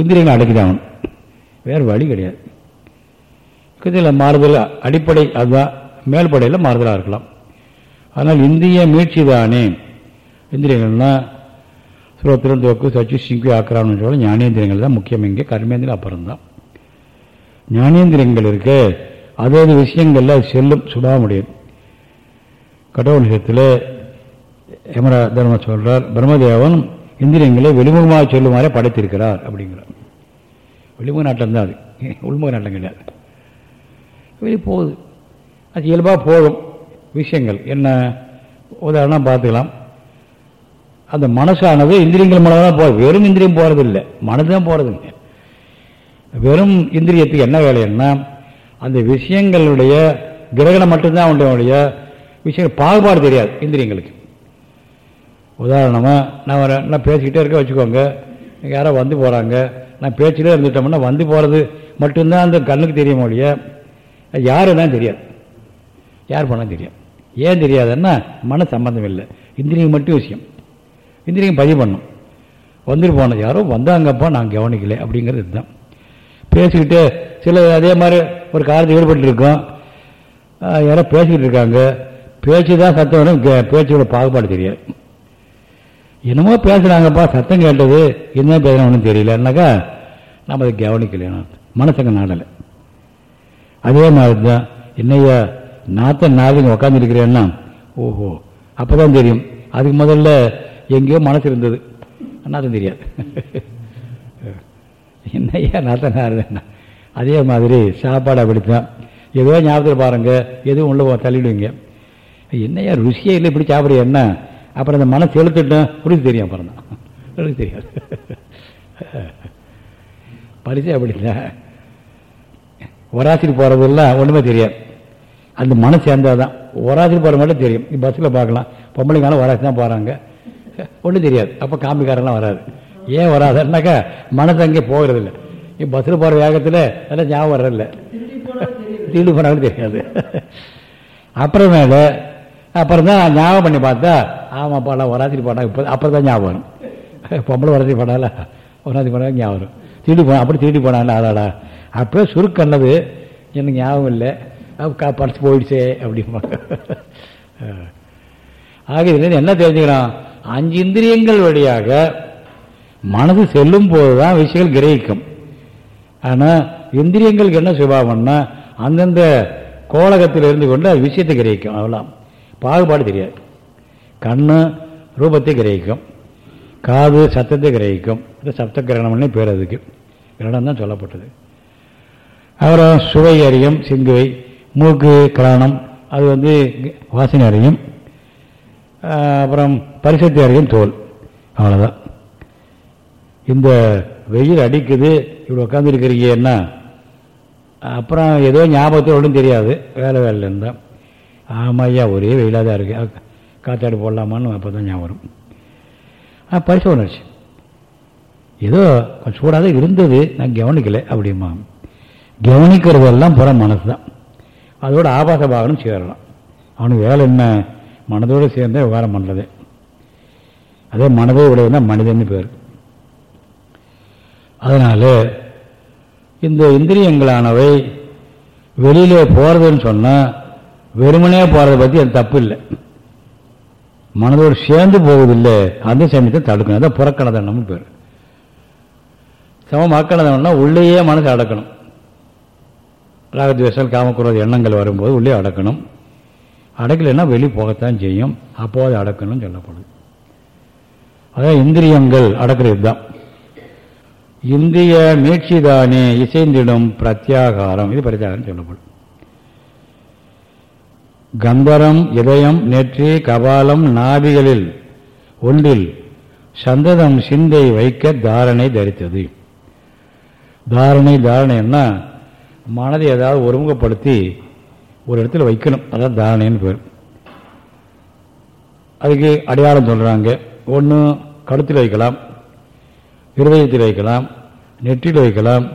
இந்திரியங்களை அடக்கி தான் ஆகணும் வேறு வழி கிடையாது. இதில் மாறுதல் அடிப்படை அதுதான். மேல்படையில் மாறுதலாக இருக்கலாம். ஆனால் இந்திய மீட்சி தானே. இந்திரியங்கள்னா சுரோத்திரம் தோக்கு சச்சு சிங்கு ஆக்கிரான்னு சொல்ல ஞானேந்திரியங்கள் தான் முக்கியம். இங்கே கர்மேந்திரம் அப்புறம் தான் ஞானேந்திரியங்கள் இருக்க. அதது விஷயங்கள்ல அது செல்லும் சுடா முடியும். கடவுள் விஷயத்தில் யமரா தர்ம சொல்றார் பிரம்மதேவன் இந்திரியங்களை வெளிமுகமாக சொல்லுமாறே படைத்திருக்கிறார் அப்படிங்கிறார். வெளிமுக நாட்டம் தான் அது. உள்முக நாட்டம் கிடையாது. வெளியே போகுது. அது இயல்பாக போகும். விஷயங்கள் என்ன? உதாரணம் பார்த்துக்கலாம். அந்த மனசானது இந்திரியங்கள் மூலமாக தான் போகுது. வெறும் இந்திரியம் போகிறது இல்லை மனது தான் போகிறதுங்க வெறும் இந்திரியத்துக்கு என்ன வேலைன்னா அந்த விஷயங்களுடைய கிரகணம் மட்டும்தான் அவனுடைய விஷயங்கள். பாகுபாடு தெரியாது இந்திரியங்களுக்கு. உதாரணமாக நான் ஒரு நான் பேசிக்கிட்டே இருக்க வச்சுக்கோங்க. யாரோ வந்து போகிறாங்க நான் பேச்சிலே இருந்துட்டோம்னா வந்து போகிறது மட்டும்தான் அந்த கண்ணுக்கு தெரியும் ஒழிய யாரு தெரியாது. யார் பண்ணால் தெரியும். ஏன் தெரியாதுன்னா மன சம்பந்தம் இல்லை. இந்திரியம் மட்டும் விஷயம். இந்திரியம் பதிவு பண்ணும். வந்துட்டு போனது யாரோ வந்தாங்கப்பா நான் கவனிக்கல அப்படிங்கிறது இதுதான். பேசிக்கிட்டு சில அதே மாதிரி ஒரு காலத்தில் ஈடுபட்டுருக்கோம். யாரோ பேசிக்கிட்டு இருக்காங்க. பேச்சு தான் சத்தம் வரும் கே- பேச்சோட பாகுபாடு தெரியாது. என்னமோ பேசுகிறாங்கப்பா சத்தம் கேட்டது. என்ன பேசுகிறோம் ஒன்றும் தெரியலன்னாக்கா நம்ம அதை கவனிக்கல மனசங்க நாடலை. அதே மாதிரி தான் என்னையா நாத்த நாளுங்க உக்காந்துருக்கிறேன்னா ஓஹோ அப்போ தான் தெரியும். அதுக்கு முதல்ல எங்கேயோ மனசு இருந்தது. நாத்தம் தெரியாது. என்னையா நாத்த நாடுன்னா அதே மாதிரி சாப்பாடு அப்படித்தான். ஏதோ ஞாபகத்தில் பாருங்கள் எதுவும் உள்ள தள்ளிடுவீங்க. என்னையா ருசியே இல்லை இப்படி சாப்பிட்றியா என்ன? அப்புறம் அந்த மனசு செலுத்திட்டேன் ருசி தெரியும் அப்புறம் தான். ருசி தெரியாது. பரிசு அப்படி இல்லை. ஒராசிரி போகிறதெல்லாம் ஒன்றுமே தெரியாது. அந்த மனசு சேர்ந்தால் தான் ஒராசிரி போகிற மட்டும் தெரியும். பஸ்ஸில் பார்க்கலாம். பொம்பளைங்காலும் ஒராசி தான் போகிறாங்க ஒன்றும் தெரியாது. அப்போ காமிக்காரெல்லாம் வராது. ஏன் வராதுன்னாக்கா மனசு அங்கே போகிறதில்ல. இப்போ பஸ்ஸில் போகிற வேகத்தில் எல்லாம் ஞாபகம் வர்றதில்ல. தீண்டு போனாலும் தெரியாது. அப்புறமேல அப்புறம் தான் ஞாபகம் பண்ணி பார்த்தா ஆமாம் பாடலாம் வராத்திரி பாடம் இப்போ அப்புறம் தான் ஞாபகம் வரும். பொம்பளை வராத்திரி பாடால வராத்திரி பாடம் ஞாபகம் வரும். திருடி போனா அப்படி திருடி போனால அதாடா அப்போ சுருக்கண்ணது எனக்கு ஞாபகம் இல்லை. படிச்சு போயிடுச்சே அப்படிம்பாங்க ஆக இதுலேருந்து என்ன தெரிஞ்சுக்கிறோம்? அஞ்சு இந்திரியங்கள் வழியாக மனது செல்லும் போது தான் விஷயங்கள் கிரகிக்கும். ஆனால் இந்திரியங்களுக்கு என்ன சுபாவம்னா அந்தந்த கோலகத்தில் இருந்து கொண்டு அது விஷயத்தை கிரகிக்கும் அவ்வளோ பாகுபாடு தெரியாது. கண்ணு ரூபத்தை கிரகிக்கும். காது சத்தத்தை கிரகிக்கும். இது சப்த கிரகணம்னே பேர் அதுக்கு. கிரகணம் தான் சொல்லப்பட்டது. அப்புறம் சுவை அறியும் சிங்குவை மூக்கு கிராணம் அது வந்து வாசனை அறியும். அப்புறம் பரிசத்தை அறியும் தோல். அவ்வளோதான் இந்த வெயில் அடிக்குது இப்படி உட்காந்துருக்கிறீங்கன்னா அப்புறம் ஏதோ ஞாபகத்தில் தெரியாது. வேலை வேலையில் இருந்தால் ஆமாய்யா ஒரே வெயிலாக தான் இருக்கு. காத்தாடி போடலாமான்னு அப்போ தான் ஞாபகம் வரும். ஆ பரிசு உணர்ச்சி ஏதோ கொஞ்சம் சூடாக தான் இருந்தது. நான் கவனிக்கலை அப்படிமா. கவனிக்கிறதெல்லாம் புற மனசு தான் அதோட ஆபாச பாகனம் சேரலாம். அவனுக்கு வேலை என்ன? மனதோடு சேர்ந்தே விவகாரம் பண்ணுறது அதே மனதை உடையதுன்னா மனிதன்னு பேர். அதனால் இந்த இந்திரியங்களானவை வெளியில் போகிறதுன்னு சொன்னால் வெறுமனே போகிறத பற்றி அது தப்பு இல்லை மனதோடு சேர்ந்து போவதில்லை. அந்த சமயத்தை தடுக்கணும். அதான் புறக்கணதண்டம்னு பேர். சமமாக்கணதம்னா உள்ளேயே மனசை அடக்கணும். ராகத்வேஷல் காமக்குறது எண்ணங்கள் வரும்போது உள்ளே அடக்கணும். அடக்கலைன்னா வெளி போகத்தான் செய்யும். அப்போது அடக்கணும்னு சொல்லப்படுது. அதான் இந்திரியங்கள் அடக்கிறது தான். இந்திய மீட்சிதானே இசைந்திடும் பிரத்யாகாரம். இது பிரத்யாகாரம் சொல்லப்படும் கந்தரம் இதயம் நெற்றி கபாலம் நாபிகளில் ஒன்றில் சந்ததம் சிந்தை வைக்க தாரணை தரித்தது. தாரணை தாரணைன்னா மனதை ஏதாவது ஒருமுகப்படுத்தி ஒரு இடத்துல வைக்கணும். அதான் தாரணைன்னு பேர். அதுக்கு அடையாளம் சொல்கிறாங்க ஒன்று கழுத்தில் வைக்கலாம். இருதயத்தில் வைக்கலாம். நெற்றியில் வைக்கலாம்.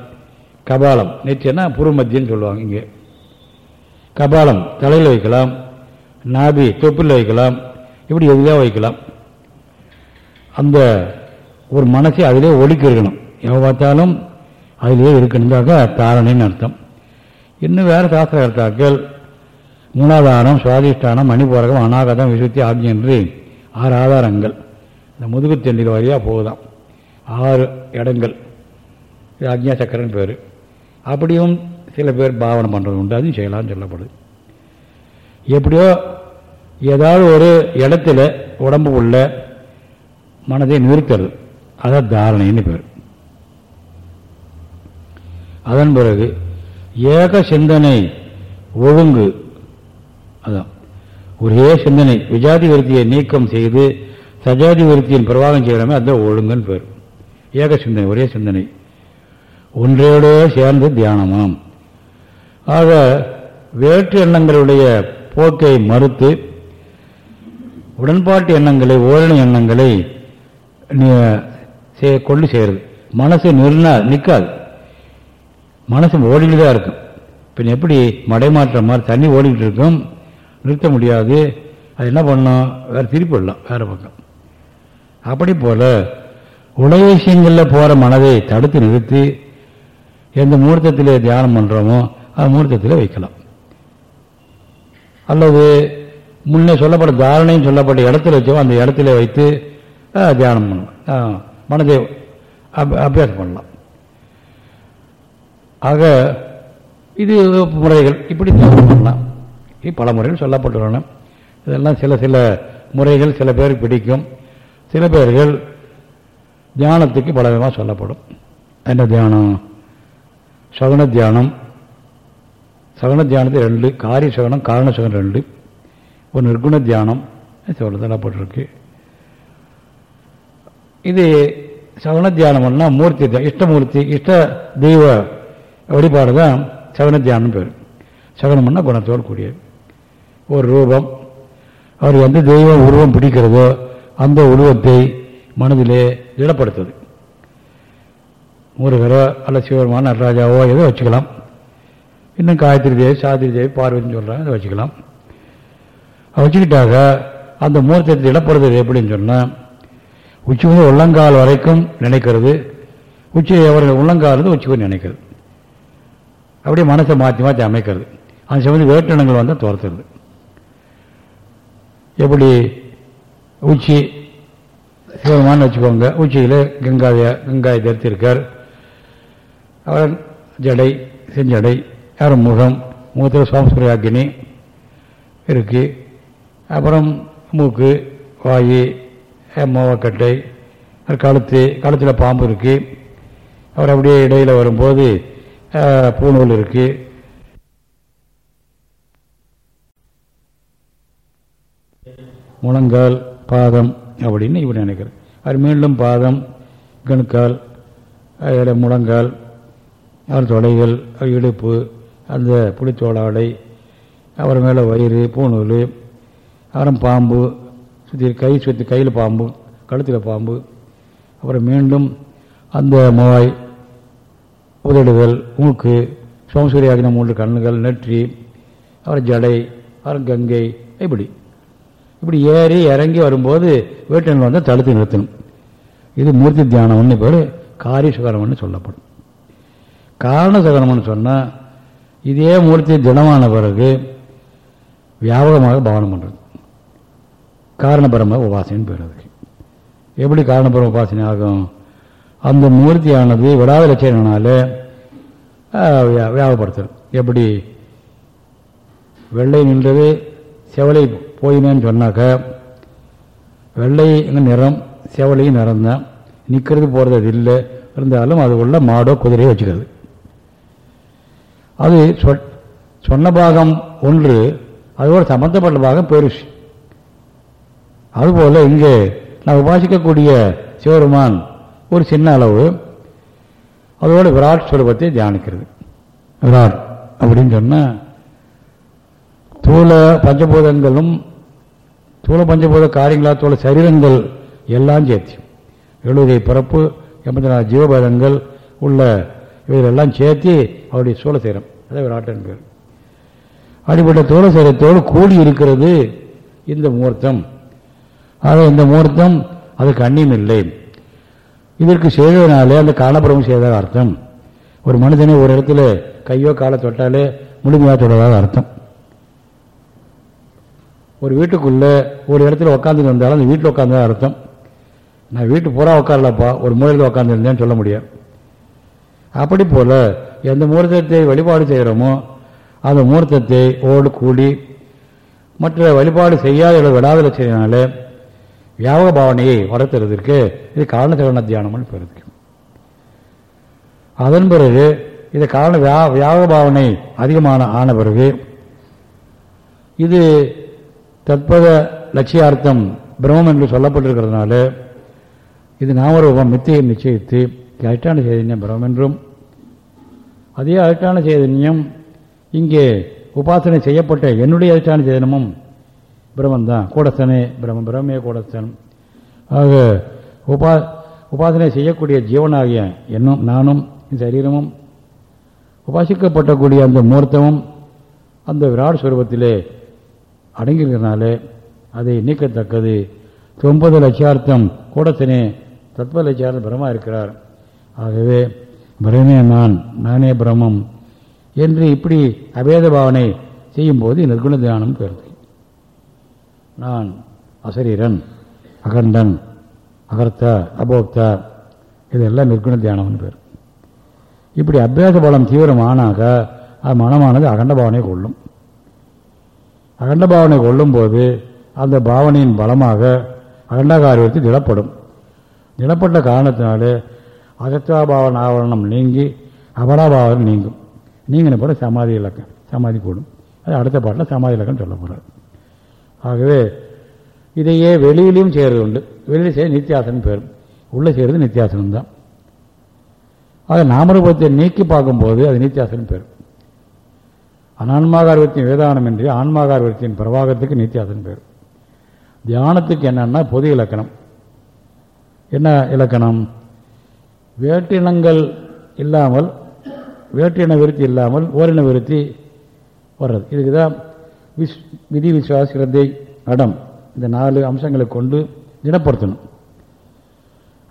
கபாலம். நெற்றினா புருமத்தியன்னு சொல்லுவாங்க இங்கே. கபாலம் தலையில் வைக்கலாம் நாபி தொப்பில் வைக்கலாம் இப்படி எதுலையா வைக்கலாம். அந்த ஒரு மனசை அதிலே ஒடுக்கி இருக்கணும். எவ்வளோ பார்த்தாலும் அதிலே இருக்கணுந்தாக தாரணைன்னு அர்த்தம். இன்னும் வேறு சாஸ்திர கர்த்தாக்கள் மூலாதாரம் சுவாதிஷ்டானம் மணிபூரகம் அநாகதம் விசுத்தி ஆக்ஞி என்று ஆறு ஆதாரங்கள். இந்த முதுகு தெண்டில் வழியாக போகுதான் ஆறு இடங்கள். இது அக்ஞா சக்கரன் பேர். அப்படியும் சில பேர் பாவனை பண்ணுறது உண்டு. அதுவும் செய்யலாம்னு சொல்லப்படுது. எப்படியோ ஏதாவது ஒரு இடத்துல உடம்பு உள்ள மனதை நிறுத்துறது. அதான் தாரணைன்னு பேர். அதன் பிறகு ஏக சிந்தனை ஒழுங்கு அதான். ஒரே சிந்தனை விஜாதி விருத்தியை நீக்கம் செய்து சஜாதி விருத்தியின் பிரவாகம் செய்கிறோமே அதுதான் ஒழுங்குன்னு பேர். ஏக சிந்தனை ஒரே சிந்தனை. ஒன்றோடு சேர்ந்து தியானமாம். ஆக வேற்று எண்ணங்களுடைய போக்கை மறுத்து உடன்பாட்டு எண்ணங்களை ஓரணி எண்ணங்களை கொண்டு செய்கிறது மனசு நிறுனா நிற்காது மனசு ஓடிக்கிட்டு தான் இருக்கும். பின் எப்படி மடைமாற்றம் மாதிரி தண்ணி ஓடிக்கிட்டு இருக்கும் நிறுத்த முடியாது. அது என்ன பண்ணும் வேறு திருப்பி விடலாம் வேறு பக்கம். அப்படி போல் உலக விஷயங்களில் போகிற மனதை தடுத்து நிறுத்தி எந்த முகூர்த்தத்தில் தியானம் பண்ணுறோமோ அது முகூர்த்தத்தில் வைக்கலாம். அல்லது முன்னே சொல்லப்பட்ட தாரணையும் சொல்லப்பட்ட இடத்துல வச்சோ அந்த இடத்துல வைத்து தியானம் பண்ணலாம். ஆ, மனதை அபியாசம் பண்ணலாம். ஆக இது முறைகள். இப்படி தியானம் பண்ணலாம். இது பல முறைகள் சொல்லப்பட்டுள்ளன. இதெல்லாம் சில சில முறைகள் சில பேருக்கு பிடிக்கும். சில பேர்கள் தியானத்துக்கு பல விதமாக சொல்லப்படும். என்ன தியானம்? சகுன தியானம். சகன தியானத்தை ரெண்டு காரிய சகனம் காரண சகனம் ரெண்டு. ஒரு நிர்குண தியானம் சொல்ல சொல்லப்பட்டிருக்கு இது சகுன தியானம்னா மூர்த்தி தியானம் இஷ்டமூர்த்தி இஷ்ட தெய்வ வழிபாடு தான் சகுன தியானம் பேர். சகனம்னா குணத்தோடு கூடியது. ஒரு ரூபம் அவர் எந்த தெய்வம் உருவம் பிடிக்கிறதோ அந்த உருவத்தை மனதிலே திடப்படுத்துது. முருகரோ அல்ல சிவருமான நடராஜாவோ ஏதோ வச்சுக்கலாம். இன்னும் காயத்ரி தேவி சாத்திரி தேவி பார்வதின்னு சொல்கிறாங்க அதை வச்சுக்கலாம். வச்சுக்கிட்டாக்க வச்சுக்கிட்டாக அந்த மூர்த்தத்தை இடப்படுறது எப்படின்னு சொன்னால் உச்சி வந்து உள்ளங்கால் வரைக்கும் நினைக்கிறது. உச்சி அவர்கள் உள்ளங்கால் இருந்து உச்சி நினைக்கிறது. அப்படியே மனசை மாற்றி மாற்றி அமைக்கிறது. அந்த சமயம் வேட்டணங்கள் வந்து துரத்துறது. எப்படி? உச்சி சிவமான வச்சுக்கோங்க. உச்சியில் கங்காய கங்காயை தரித்திருக்கார். அவர் ஜடை செஞ்சடை யாரும் முகம் முகத்தில் சோமஸ்கிரியாக்கினி இருக்கு. அப்புறம் மூக்கு வாய் மோவக்கட்டை கழுத்து கழுத்தில் பாம்பு இருக்கு. அவர் அப்படியே இடையில் வரும்போது பூநூல் பூணூல் இருக்கு. முழங்கால் பாதம் அப்படின்னு இவர் நினைக்கிறார். அவர் மீண்டும் பாதம் கணுக்கால் அதில் முழங்கால் அவர் தொலைகள் இடுப்பு அந்த புளிச்சோளாடை அவர் மேலே வயிறு பூணூல் அப்புறம் பாம்பு சுற்றி கை சுற்றி கையில் பாம்பு கழுத்தில் பாம்பு. அப்புறம் மீண்டும் அந்த மோய் உதடுகள் மூக்கு சோமசூரியாகின மூன்று கண்ணுகள் நெற்றி அப்புறம் ஜடை அப்புறம் கங்கை இப்படி. இப்படி ஏறி இறங்கி வரும்போது வேட்டங்கள் வந்து தடுத்து நிறுத்தணும். இது மூர்த்தி தியானம்னு பேர் காரி சுகரம்னு சொல்லப்படும். காரண சுகரம்னு சொன்னால் இதே மூர்த்தி திடமான பிறகு வியாபகமாக பவனம் பண்ணுறது காரணபரம உபாசனைன்னு பேர் அதுக்கு. எப்படி காரணபரம உபாசனை ஆகும்? அந்த மூர்த்தியானது விடாத லட்சணனால வியாபகப்படுத்துறது. எப்படி? வெள்ளை நின்றது செவலை போயினேன்னு சொன்னாக்க வெள்ளை நிறம் செவலையும் நிறம் தான் நிற்கிறது போகிறது அது இல்லை இருந்தாலும் அது உள்ள மாடோ குதிரையோ வச்சுக்கிறது. அது சொன்ன பாகம் ஒன்று அதோட சம்பந்தப்பட்ட பாகம் பெருசு அதுபோல் இங்கே நான் உபாசிக்கக்கூடிய சிவருமான் ஒரு சின்ன அளவு அதோட விராட் ஸ்வரூபத்தை தியானிக்கிறது. விராட் அப்படின்னு சொன்னால் தூள பஞ்சபூதங்களும் தூள பஞ்சபூத காரியங்களா தூள சரீரங்கள் எல்லாம் சேர்த்து. எழுபதை பிறப்பு எண்பத்தி நாலு ஜீவபேதங்கள் உள்ள இவைகளெல்லாம் சேர்த்து அவருடைய சூழ செய்கிறோம் அதான் விராட்டன் பேர். அப்படிப்பட்ட தூள சேரத்தோடு கூடி இருக்கிறது இந்த முகூர்த்தம் ஆக இந்த முகூர்த்தம் அதுக்கு அந்நியம் இல்லை. இதற்கு செய்ததுனாலே அந்த காலப்புறம் செய்ததாக அர்த்தம். ஒரு மனிதனை ஒரு இடத்துல கையோ காலை தொட்டாலே முழுமையாக தொடுவதாக அர்த்தம். ஒரு வீட்டுக்குள்ள ஒரு இடத்துல உட்காந்து வந்தாலும் அந்த வீட்டில் உட்காந்து அர்த்தம். நான் வீட்டு பூரா உட்காரலப்பா ஒரு மூலையில் உட்காந்துருந்தேன்னு சொல்ல முடியாது. அப்படி போல எந்த முகூர்த்தத்தை வழிபாடு செய்கிறோமோ அந்த முகூர்த்தத்தை ஓடு கூடி மற்ற வழிபாடு செய்யாத இடம் விடாத செய்யனால வியாபக பாவனையை வளர்த்துறதுக்கு இது காரண சகன தியானம்னு பெறுது அதன் பிறகு இது காரண வியா வியாபக பாவனை அதிகமான ஆன பிறகு இது தற்போத லட்சியார்த்தம் பிரம்மம் என்று சொல்லப்பட்டிருக்கிறதுனால இது நாமரூபம் மித்தியை நிச்சயித்து அதிஷ்டான சைதன்யம் பிரம்மென்றும். அதே அதிஷ்டான சைதன்யம் இங்கே உபாசனை செய்யப்பட்ட என்னுடைய அதிஷ்டான சேதனமும் பிரம்மன் தான் கூடஸ்தனே பிரம்ம பிரம்மே கூடஸ்தன். ஆக உபா உபாசனை செய்யக்கூடிய ஜீவனாகிய என்னும் நானும் சரீரமும் உபாசிக்கப்பட்டக்கூடிய அந்த மூர்த்தமும் அந்த விராட் சுரூபத்திலே அடங்கியிருக்கிறனால அதை நீக்கத்தக்கது. ஒன்பது லட்சார்த்தம் கூடத்தினே தத்வ லட்சார்த்தம் பிரமா இருக்கிறார். ஆகவே பிரமே நான் நானே பிரம்மம் என்று இப்படி அபேத பாவனை செய்யும்போது நிர்குண தியானம் பெறுது நான் அசரீரன் அகண்டன் அகர்த்தா அபோக்தா இதெல்லாம் நிற்குண தியானம்னு பேர். இப்படி அபியாச பலம் தீவிரமானாக அது மனமானது அகண்ட பாவனை கொள்ளும். அகண்ட பாவனை கொள்ளும்போது அந்த பாவனையின் பலமாக அகண்டாகாரியத்தை திடப்படும். திடப்பட்ட காரணத்தினாலே அகத்தாபாவன ஆவரணம் நீங்கி அபராபாவனம் நீங்கும். நீங்கின பிறகு சமாதி இலக்கம் சமாதி கூடும். அது அடுத்த பாட்டில் சமாதி இலக்கம் சொல்ல போகிறார் ஆகவே இதையே வெளியிலையும் செய்கிறது உண்டு. வெளியில் செய்ய நித்தியாசனம் பேரும் உள்ளே செய்கிறது நித்தியாசனம் தான். ஆக நாமரூபத்தை நீக்கி பார்க்கும்போது அது நித்தியாசனம் பேரும் அனான்மாகார்வத்தின் வேதானம் என்று ஆன்மாகார்வத்தின் பிரவாகத்துக்கு நித்தியாசனம் பேர். தியானத்துக்கு என்னன்னா பொது இலக்கணம். என்ன இலக்கணம்? வேற்றினங்கள் இல்லாமல் வேற்றின விருத்தி இல்லாமல் ஓரின விருத்தி வர்றது. இதுக்கு தான் விஸ் விதி விசுவாச சிரத்தை அடம் இந்த நாலு அம்சங்களை கொண்டு திடப்படுத்தணும்.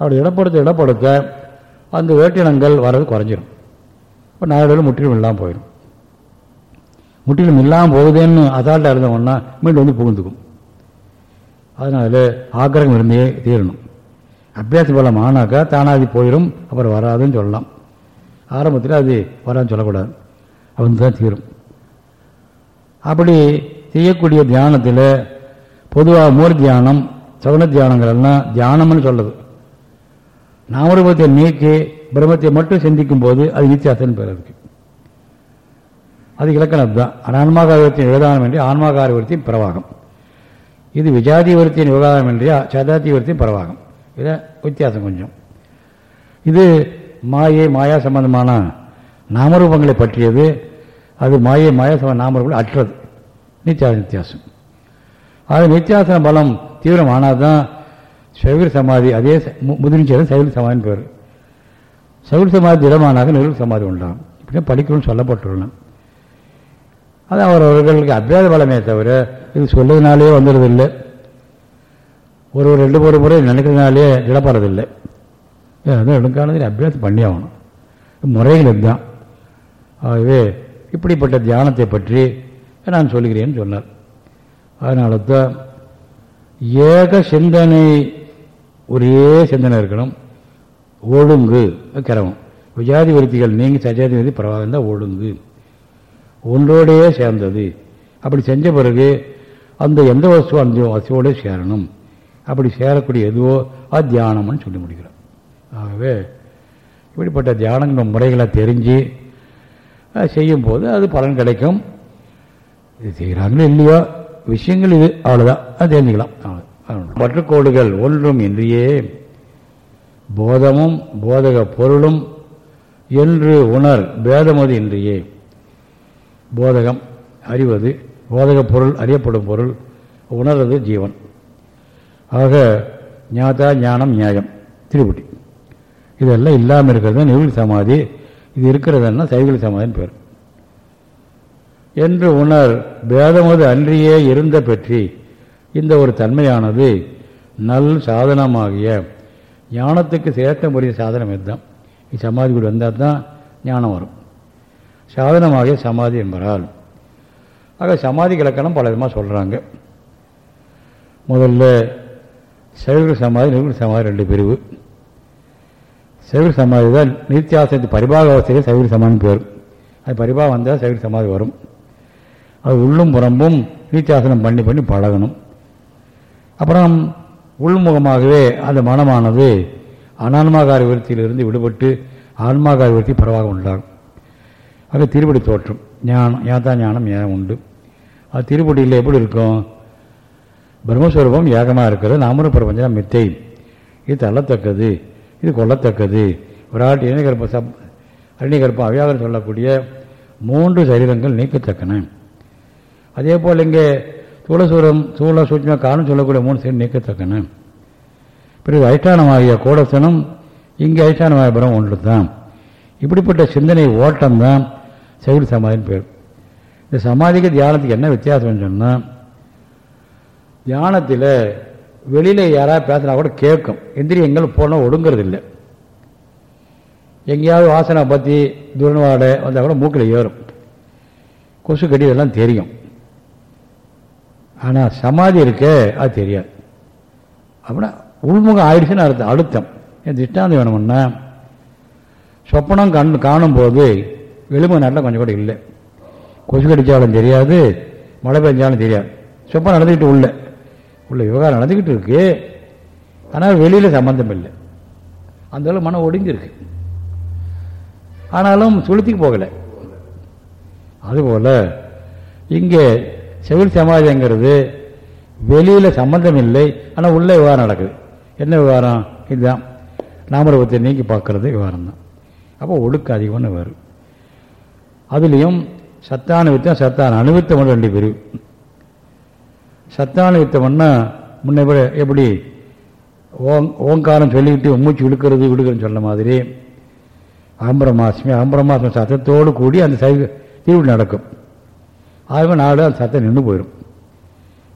அப்படி இடப்படுத்த இடப்படுத்த அந்த வேட்டினங்கள் வர்றது குறைஞ்சிரும். இப்போ நாலு முற்றிலும் இல்லாமல் போயிடும் முற்றிலும் இல்லாமல் போகுதுன்னு அதால்ட்டாக இருந்தவொன்னா மீண்டும் வந்து புகுந்துக்கும். அதனால ஆக்கிரகம் இருந்தே தீரணும். அபியாச பலம் ஆனாக்கா தானாதி போயிடும் அப்புறம் வராதுன்னு சொல்லலாம். ஆரம்பத்தில் அது வரான்னு சொல்லக்கூடாது. அவன் தான் தீரும். அப்படி செய்யக்கூடிய தியானத்தில் பொதுவாக மூர் தியானம் சகுன தியானங்கள் எல்லாம் தியானம்னு சொல்லுது நாமரூபத்தை நீக்கி பிரம்மத்தை மட்டும் சிந்திக்கும் போது அது நித்தியாசன் பேர் இருக்கு அது இலக்கணம் தான். அனான்மாகாரத்தின் விவகாரம் என்று ஆன்மாகாரவர்த்தியின் பிரவாகம். இது விஜாதிவர்த்தியின் விவகாரம் என்று சதாதிவர்த்தியின் பிரவாகம். வித்தியாசம் கொஞ்சம். இது மாயை மாயா சம்பந்தமான நாமரூபங்களை பற்றியது. அது மாயை மாயா சம்பந்த நாமரூபங்கள் அற்றது. நித்தியாச வித்தியாசம். அது நித்தியாசன பலம் தீவிரமானால் தான் சைவீர சமாதி அதே முதிர்ச்சி சைவீர சமாதின்னு பேர். சைவீர சமாதி திடமானாக நிறுவ சமாதி உண்டாகும் இப்படி படிக்கணும்னு சொல்லப்பட்டுள்ளன. அது அவரவர்களுக்கு அபியாத பலமே தவிர இது சொல்லுறதுனாலே வந்துடுறதில்லை ஒரு ஒரு ரெண்டு ஒரு முறை நினைக்கிறதுனாலே இடப்படுறதில்லை அதான் எடுக்கானதில் அபியாசம் பண்ணி ஆகணும் முறைகள் இதுதான். ஆகவே இப்படிப்பட்ட தியானத்தை பற்றி நான் சொல்கிறேன்னு சொன்னார். அதனால தான் ஏக சிந்தனை ஒரே சிந்தனை இருக்கணும். ஒழுங்கு கிரமம். விஜாதி விருத்திகள் நீங்கி சஜாதி விருத்தி பரவாயில்ல தான் ஒழுங்கு. ஒன்றோடையே சேர்ந்தது. அப்படி செஞ்ச பிறகு அந்த எந்த வசுவோ அந்த வசுவோடய சேரணும். அப்படி சேரக்கூடிய எதுவோ அது தியானம்னு சொல்லி முடிக்கிறோம் ஆகவே இப்படிப்பட்ட தியானங்கள் முறைகளை தெரிஞ்சு செய்யும்போது அது பலன் கிடைக்கும். இது செய்கிறாங்களோ இல்லையோ விஷயங்கள் இது அவ்வளோதான் அது தெரிஞ்சுக்கலாம். பற்றுக்கோடுகள் ஒன்றும் இன்றியே போதமும் போதக பொருளும் என்று உணர் பேதமது இன்றியே. போதகம் அறிவது போதக பொருள் அறியப்படும் பொருள் உணர்வது ஜீவன். ஆக ஞாதா ஞானம் நியாயம் திருப்பட்டி இதெல்லாம் இல்லாமல் இருக்கிறது தான் நிருள் சமாதி. இது இருக்கிறதுனா சைவல் சமாதின்னு பேர். என்று உணர் பேதமது அன்றியே இருந்த பெற்றி இந்த ஒரு தன்மையானது நல் சாதனமாகிய ஞானத்துக்கு சேர்த்த முறைய சாதனம் இதுதான். சமாதி கூட வந்தால் தான் ஞானம் வரும். சாதனமாகிய சமாதி என்பதால் ஆக சமாதி இலக்கணம் பல விதமாக சொல்கிறாங்க முதல்ல சைவ சமாதி நிர்குண சமாதி ரெண்டு பிரிவு. சைவ சமாதி தான் நித்தியாசத்து பரிபாக அவஸ்தையில் சைவ சமாதி பேர். அது பரிபாக வந்தால் சைவ சமாதி வரும். அது உள்ளும் புறம்பும் நித்தியாசனம் பண்ணி பண்ணி பழகணும். அப்புறம் உள்முகமாகவே அந்த மனமானது அனான்மாகார விருத்தியிலிருந்து விடுபட்டு ஆன்மாகார விருத்தி பரவாக உண்டாகும். அது திருப்படி தோற்றம். ஞானம் ஏதா ஞானம் ஏன் உண்டு. அது திருப்படியில் எப்படி இருக்கும்? பிரம்மஸ்வரூபம் ஏகமாக இருக்கிறது நாமர பிரபஞ்சம் மித்தை. இது தள்ளத்தக்கது இது கொல்லத்தக்கது. விராட் இணைகற்ப சப் அருணிகற்பம் அவ்யாகரம் சொல்லக்கூடிய மூன்று சரீரங்கள் நீக்கத்தக்கன. அதே போல் இங்கே சூழசூரம் சூழ சூட்சம காரணம் சொல்லக்கூடிய மூணு சரீரம் நீக்கத்தக்கன. பிறகு அதிஷ்டானமாகிய கோடசனம் இங்கே அதிஷ்டானமாகிய பிறம் ஒன்று தான் இப்படிப்பட்ட சிந்தனை ஓட்டம் தான் சைவ சமாதின்னு பேர். இந்த சமாதிக்கு தியானத்துக்கு என்ன வித்தியாசம்னு சொன்னால் தியானத்தில் வெளியில் யாராவது பேசினா கூட கேட்கும். இந்திரியங்கள் போனால் ஒடுங்கிறது இல்லை எங்கேயாவது வாசனை பற்றி துர்வாடை வந்தால் கூட மூக்கில் ஏறும். கொசு கடி இதெல்லாம் தெரியும். ஆனால் சமாதி இருக்க அது தெரியாது. அப்படின்னா உள்முகம் ஆயிடுச்சுன்னு அர்த்தம் அழுத்தம். என் திஷ்டாந்தம் வேணும்னா சொப்பனம் கண் காணும்போது எலும்பு நல்லா கொஞ்சம் கூட இல்லை. கொசு கடிச்சாலும் தெரியாது மழை பெஞ்சாலும் தெரியாது. சொப்பனம் நடந்துக்கிட்டு உள்ள. உள்ள விவகாரம் நடந்துக்கிட்டு இருக்கு. ஆனால் வெளியில் சம்பந்தம் இல்லை. அந்த அளவு மனம் ஒடுங்கியிருக்கு ஆனாலும் சுளுத்திக்கு போகலை. அதுபோல் இங்கே செவில் சமாஜங்கிறது வெளியில் சம்பந்தம் இல்லை. ஆனால் உள்ளே விவகாரம் நடக்குது. என்ன விவகாரம்? இதுதான். நாமரூபத்தை நீக்கி பார்க்கறது விவகாரம் தான் அப்போ ஒழுக்க அதிகம்னு வரும் அதுலேயும் சத்தான வித்தம் சத்தான அனுபவித்தம் ரெண்டு பிரிவு சத்தான முன்னே முன்ன எப்படி- ஓங் ஓங்காரம் சொல்லிக்கிட்டு மூச்சு விழுக்கிறது விழுக்கிறன்னு சொன்ன மாதிரி. அம்பரமாசமே அம்பரமாசம் சத்தத்தோடு கூடி அந்த சைவ திருவிழி நடக்கும். ஆகவே நாடு அந்த சத்தம் நின்று போயிடும்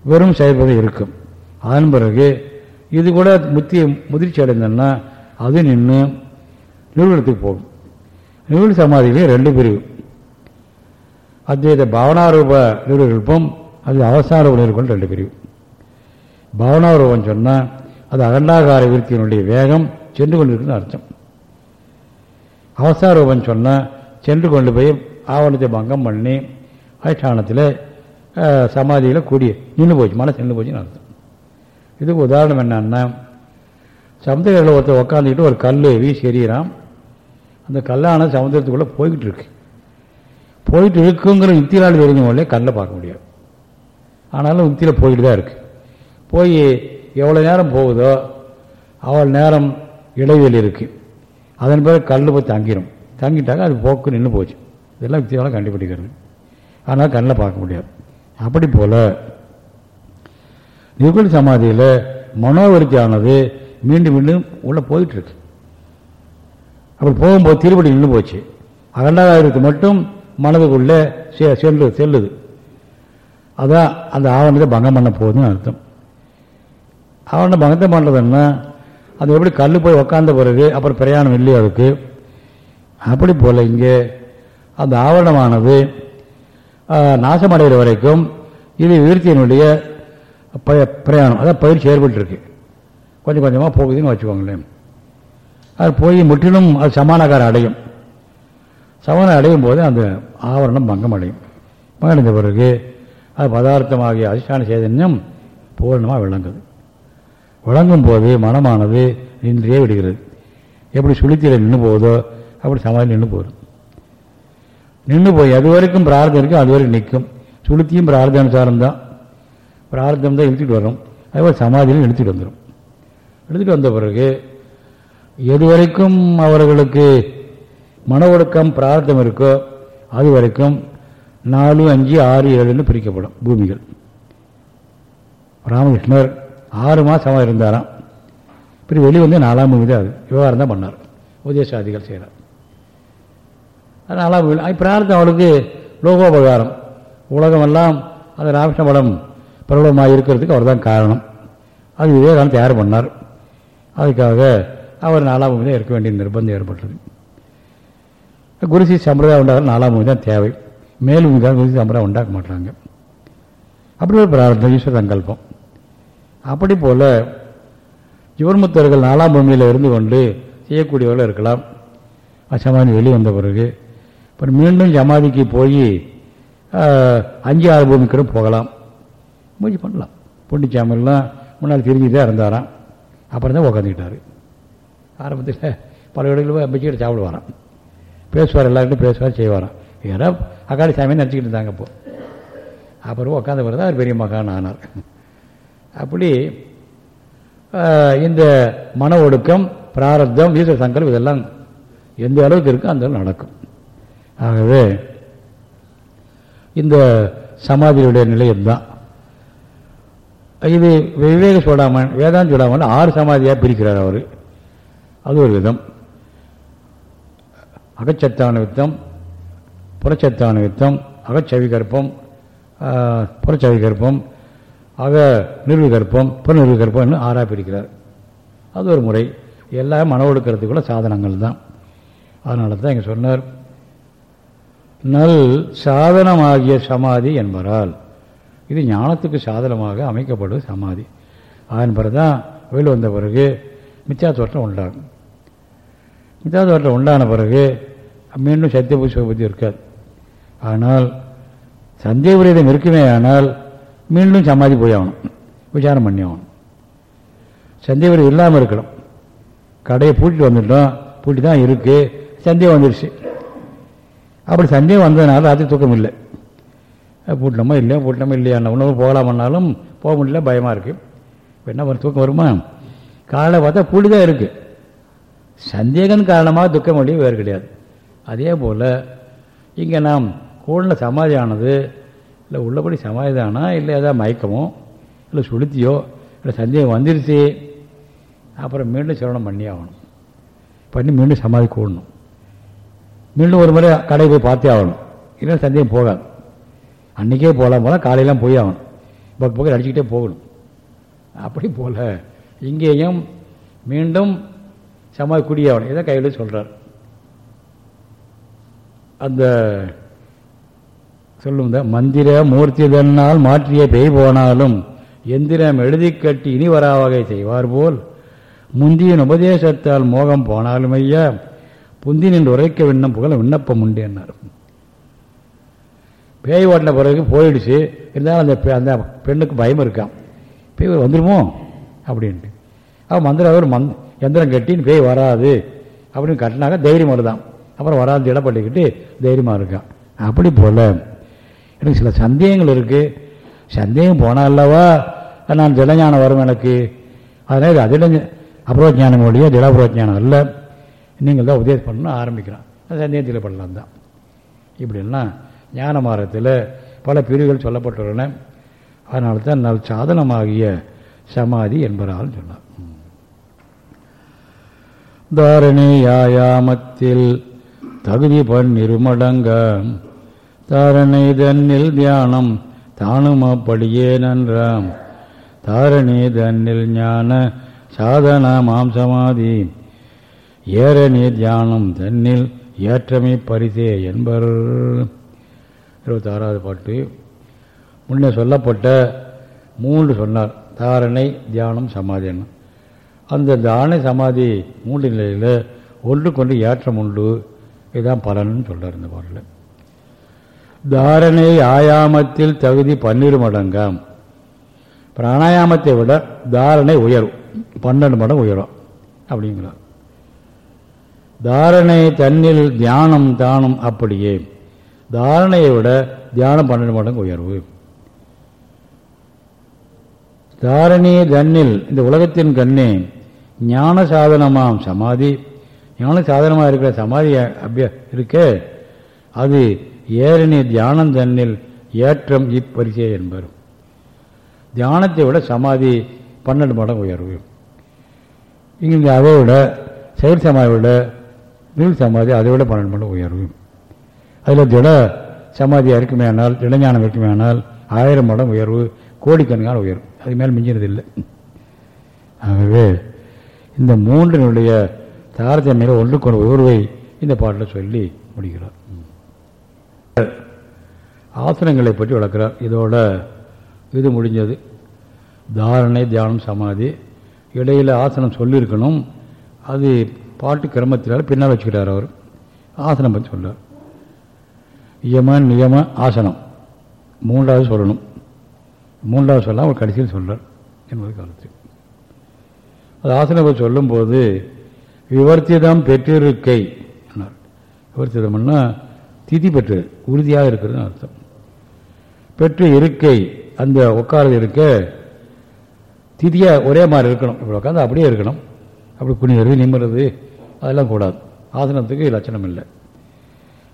வெறும் செயல்பதம் இருக்கும். அதன் பிறகு இது கூட முத்தி முதிர்ச்சி அடைந்தோன்னா அது நின்று நிறுவனத்துக்கு போகும். நிறுவன சமாதியிலே ரெண்டு பிரிவு. அத்வைத பாவனாரூப நிறுவனம் அது அவசார நிறுவனம் ரெண்டு பிரிவு. பாவனாரூபம் சொன்னால் அது அகண்டாகார விருத்தியினுடைய வேகம் சென்று கொண்டிருக்குன்னு அர்த்தம். அவசார ரூபம் சொன்னால் சென்று கொண்டு போய் ஆவணத்தை பங்கம் பண்ணி அதிஷ்டானத்தில் சமாதியில் கூடிய நின்று போச்சு மனசு நின்று போச்சுன்னு அர்த்தம். இதுக்கு உதாரணம் என்னன்னா சமுத்திரத்தில் ஒருத்தர் உக்காந்துக்கிட்டு ஒரு கல் வீசி எறிகிறான் அந்த கல்லான சமுதிரத்துக்குள்ளே போய்கிட்டு இருக்கு. போயிட்டு இருக்குங்கிற யுக்தியால் தெரிஞ்சவங்களே கல்லை பார்க்க முடியாது. ஆனாலும் முக்தியில் போயிட்டு தான் இருக்குது போய் எவ்வளோ நேரம் போகுதோ அவ்வளோ நேரம் இடைவெளி இருக்குது அதன் பிறகு கல் போய் தங்கிடும் தங்கிட்டாக்க அது போக்கு நின்று போச்சு. இதெல்லாம் யுக்தியால் கண்டுபிடிக்கிறது. ஆனால் கண்ணில் பார்க்க முடியாது. அப்படி போல் நிர்குண சமாதியில் மனோவருத்தியானது மீண்டும் மீண்டும் உள்ளே போயிட்டுருக்கு அப்படி போகும்போது திருப்படி நின்று போச்சு. அகண்டாயிரத்து மட்டும் மனதுக்குள்ளே செ- செல்லு செல்லுது. அதான் அந்த ஆவணத்தை பங்கம் பண்ண போகுதுன்னு அர்த்தம். ஆவணம் பங்கத்தை பண்ணுறதுன்னா அது எப்படி கல் போய் உக்காந்த பிறகு அப்புறம் பிரயாணம் இல்லையோ அதுக்கு? அப்படி போல் இங்கே அந்த ஆவரணமானது நாசமடைகிற வரைக்கும் இது விருத்தியினுடைய ப- பிரயாணம். அதான் பயிற்சி ஏற்பட்டு கொஞ்சம் கொஞ்சமாக போகுதுன்னு வச்சுக்கோங்களேன். அது போய் முற்றிலும் அது சமானாகாரம் அடையும். சமானம் அடையும் போது அந்த ஆவரணம் பங்கம் அடையும் பங்கடைந்த பிறகு அது பதார்த்தமாகிய அதிஷ்டான சேதன்யம் பூர்ணமாக விளங்குது. விளங்கும் போது மனமானது நின்றே விடுகிறது. எப்படி சுளுத்தியில் நின்று போகுதோ அப்படி சமாதி நின்று போகுது நின்று போய் அது வரைக்கும் பிரார்த்தம் இருக்கும் அது வரைக்கும் நிற்கும். சுளுத்தியும் பிரார்த்தானுசாரம் தான். பிரார்த்தம் தான் இழுத்துட்டு வரும். அதுபோல் சமாதியிலும் இழுத்துட்டு வந்துடும் இழுத்துட்டு வந்த பிறகு எது வரைக்கும் அவர்களுக்கு மன ஒடுக்கம் பிரார்த்தம் இருக்கோ அது வரைக்கும் நாலு அஞ்சு ஆறு ஏழுன்னு பிரிக்கப்படும் பூமிகள். ராமகிருஷ்ணர் ஆறு. மாதமாக இருந்தாராம். இப்படி வெளி வந்து நாலாம் பூமி தான் அது. விவகாரம் தான் பண்ணார். உதயசாதிகள் செய்கிறார். நாலாம் பூமி பிரார்த்தம் அவளுக்கு லோகோபகாரம். உலகமெல்லாம் அது ராமகிருஷ்ண படம் பிரபலமாக இருக்கிறதுக்கு அவர் தான் காரணம். அது விவேகானந்த தயார் பண்ணார். அதுக்காக அவர் நாலாம் பூமி தான் இருக்க வேண்டிய நிர்பந்தம் ஏற்பட்டது. குருசி சம்பிரதாயம் உண்டாக நாலாம் பூமி தான் தேவை. மேலும் பூமிக்காக குருசி சம்பிரதாயம் உண்டாக்க மாட்டாங்க அப்படி ஒரு பிரார்த்தம் ஈஸ்வர சங்கல்பம். அப்படி போல ஜீவன்முத்தர்கள் நாலாம் பூமியில் இருந்து கொண்டு செய்யக்கூடியவர்கள் இருக்கலாம். சமாதி வெளியே வந்த பிறகு அப்புறம் மீண்டும் சமாதிக்கு போய் அஞ்சு ஆறு பூமிக்கு போகலாம். முயற்சி பண்ணலாம். பொண்டிச்சாமிலாம் முன்னால் திரும்பி இருந்தாராம். அப்புறம் தான் உக்காந்துக்கிட்டார். ஆரம்பத்தில் பல இடங்களில் அமைச்சிக்கிட்டு சாப்பிட வரான் பேசுவார் எல்லார்கிட்டும் பேசுவார் செய்வாராம். ஏன்னா அக்காடி சாமின்னு நினச்சிக்கிட்டு இருந்தாங்க அப்போ. அப்புறம் உட்காந்த பிறகு தான் அவர் பெரிய மகான் ஆனார். அப்படி இந்த மன ஒடுக்கம் பிராரத்தம் ஈஸ்வர சங்கல்பம் இதெல்லாம் எந்த அளவுக்கு இருக்கோ அந்த அளவு நடக்கும். ஆகவே இந்த சமாதியுடைய நிலையம் தான் இது விவேக சூடாமன் வேதாந்த சூடாமன் ஆறு சமாதியாக பிரிக்கிறார் அவர். அது ஒரு விதம். அகச்சத்தான வித்தம் புறச்சத்தான வித்தம் அகச்சவிகற்பம் புறச்சவி புறச்சவிகற்பம் அக நிர்விகற்பம் புறநிர்விகற்பம் ஆறா பிரிக்கிறார். அது ஒரு முறை. எல்லாம் மன ஒடுக்கிறதுக்குள்ள சாதனங்கள் தான். அதனால தான் இங்கே சொன்னார் நல் சாதனமாகிய சமாதி என்பதால் இது ஞானத்துக்கு சாதனமாக அமைக்கப்படுவது சமாதி. அதன் பிறகு தான் வந்த பிறகு மிச்சா தோற்றம் உண்டாகும். மிச்சா தோற்றம் உண்டான பிறகு மீண்டும் சத்தியபுத்தி சுகபுத்தி இருக்காது ஆனால் சந்தேக விரதம் இருக்குமே ஆனால் மீண்டும் சமாதி போய் ஆகணும். விசாரம் பண்ணி ஆகணும். சந்தேக விரதம் இல்லாமல் இருக்கணும். கடையை பூட்டிட்டு வந்துட்டோம். பூட்டி தான் இருக்குது சந்தேகம் வந்துடுச்சு அப்படி சந்தேகம் வந்ததுனால அது தூக்கம் இல்லை. பூட்டினோமா இல்லையா? பூட்டணுமா இல்லையா? உணவு போகலாமன்னாலும் போக முடியல. பயமாக இருக்குது இப்போ என்ன பண்ண தூக்கம் வருமா? காலை பார்த்தா பூட்டி தான் இருக்குது சந்தேகம் காரணமாக துக்கம் வழி வேறு கிடையாது. அதே போல் இங்கே நாம் கூடின சமாதியானது இல்லை உள்ளபடி சமாதி தானா இல்லை ஏதாவது மயக்கமோ இல்லை சுளுத்தியோ இல்லை சந்தேகம் வந்துருச்சு அப்புறம் மீண்டும் சிரவணம் பண்ணி ஆகணும் பண்ணி மீண்டும் சமாதி கூடணும். மீண்டும் ஒரு முறை கடை போய் பார்த்தே ஆகணும். இல்லை சந்தேகம் போகாது. அன்றைக்கே போகலாம் போல காலையெல்லாம் போய் ஆகணும். பக்க பக்கம் அடிச்சுக்கிட்டே போகணும். அப்படி போகல இங்கேயும் மீண்டும் சமாதி குடியாகணும் இதை கையில் சொல்கிறார் அந்த சொல்லும் மந்திர மூர்த்தி தன்னால் மாற்றிய பெய் போனாலும் எந்திரம் எழுதி கட்டி இனி வராவகை செய்வார் போல். முந்தியின் உபதேசத்தால் மோகம் போனாலும் ஐயா புந்தினின் உரைக்க விண்ணம் புகழ விண்ணப்பம் உண்டு என்னார். பேய் ஓட்டின பிறகு போயிடுச்சு இருந்தாலும் அந்த பெ- அந்த பெண்ணுக்கு பயம் இருக்கான் பேய் வந்துடுமோ அப்படின்ட்டு. அவன் மந்திரம் அவர் மந் எந்திரம் கட்டின்னு பேய் வராது அப்படின்னு கட்டினாக்க தைரியம் வருதான் அப்புறம் வராது இடப்பட்டுக்கிட்டு தைரியமாக இருக்கான் அப்படி போல எனக்கு சில சந்தேகங்கள் இருக்குது சந்தேகம் போனால் அல்லவா? நான் திடஞானம் வரும் எனக்கு. அதனால் இது அதிட அபரோஜ ஞானம் ஒழிய அல்ல. நீங்கள் தான் உதவி பண்ணணும் ஆரம்பிக்கிறான் அது சந்தேகத்தில் பண்ணலாம் தான். இப்படிலாம் ஞான மார்க்கத்தில் பல பிரிவுகள் சொல்லப்பட்டுள்ளன. அதனால தான் நல் சாதனமாகிய சமாதி என்பதால் சொன்னார். தாரணி யாயாமத்தில் தகுதி பண் இருமடங்க தாரணை தன்னில் தியானம் தானும் அப்படியே நன்றாம். தாரணி தன்னில் ஞான சாதனமாம் சமாதி ஏரணி தியானம் தன்னில் ஏற்றமை பரிசே என்பர். இருபத்தாறாவது பாட்டு. முன்னே சொல்லப்பட்ட மூன்று சொன்னார். தாரணை தியானம் சமாதி என்ன. அந்த தாரணை சமாதி மூன்று நிலையில் ஒன்றுக்கொன்று ஏற்றம் உண்டு. இதுதான் பலன்னு சொல்கிறார் இந்த பாட்டில் தாரணை ஆயாமத்தில் தகுதி பன்னிரு மடங்காம். பிராணாயாமத்தை விட தாரணை உயரும். பன்னெண்டு மடங்கு உயரும். அப்படிங்கிறார் தாரணை தன்னில் தியானம் தானும் அப்படியே. தாரணையை விட தியானம் பன்னெண்டு மடங்கு உயர்வு. தாரணி தன்னில் இந்த உலகத்தின் கண்ணே ஞான சாதனமாம் சமாதி. ஞான சாதனமாக இருக்கிற சமாதி அபிய இருக்க. அது ஏரணி தியானம் தன்னில் ஏற்றம் இப்பரிசே என்பார் தியானத்தை விட சமாதி பன்னெண்டு மடங்கு உயர்வு. இங்கே அதை விட செயல் சமாதி விட நீள் சமாதி அதை விட பன்னெண்டு மடங்கு உயர்வு. அதில் திட சமாதியாக இருக்குமேனால் இளஞானம் இருக்குமேனால் ஆயிரம் மடம் உயர்வு கோடிக்கணக்கான உயர்வு. அது மேல் மிஞ்சினதில்லை. ஆகவே இந்த மூன்றினுடைய தாரதமியில் கொண்ட உயர்வை இந்த பாட்டில் சொல்லி முடிகிறார் ஆசனங்களை பற்றி வளர்க்குறார். இதோட இது முடிஞ்சது. தாரணை தியானம் சமாதி. இடையில் ஆசனம் சொல்லியிருக்கணும். அது பாட்டு கிரமத்தினால் பின்னால் வச்சுக்கிறார் அவர். ஆசனம் பற்றி சொல்றார். யம நியம ஆசனம். மூன்றாவது சொல்லணும். மூன்றாவது சொல்ல அவர் கடைசியில் சொல்றார் என்பது கருத்து. அது ஆசனம் பற்றி சொல்லும்போது விவர்த்திதம் பெற்றிருக்கை. என்னார் விவர்த்திதம்னா திதி பெற்று உறுதியாக இருக்கிறதுன்னு அர்த்தம். பெற்று இருக்கை அந்த உட்காரது இருக்க திதியாக ஒரே மாதிரி இருக்கணும். இப்படி உட்காந்து அப்படியே இருக்கணும். அப்படி குனிகிறது நிம்மறது அதெல்லாம் கூடாது. ஆசனத்துக்கு லட்சணம் இல்லை.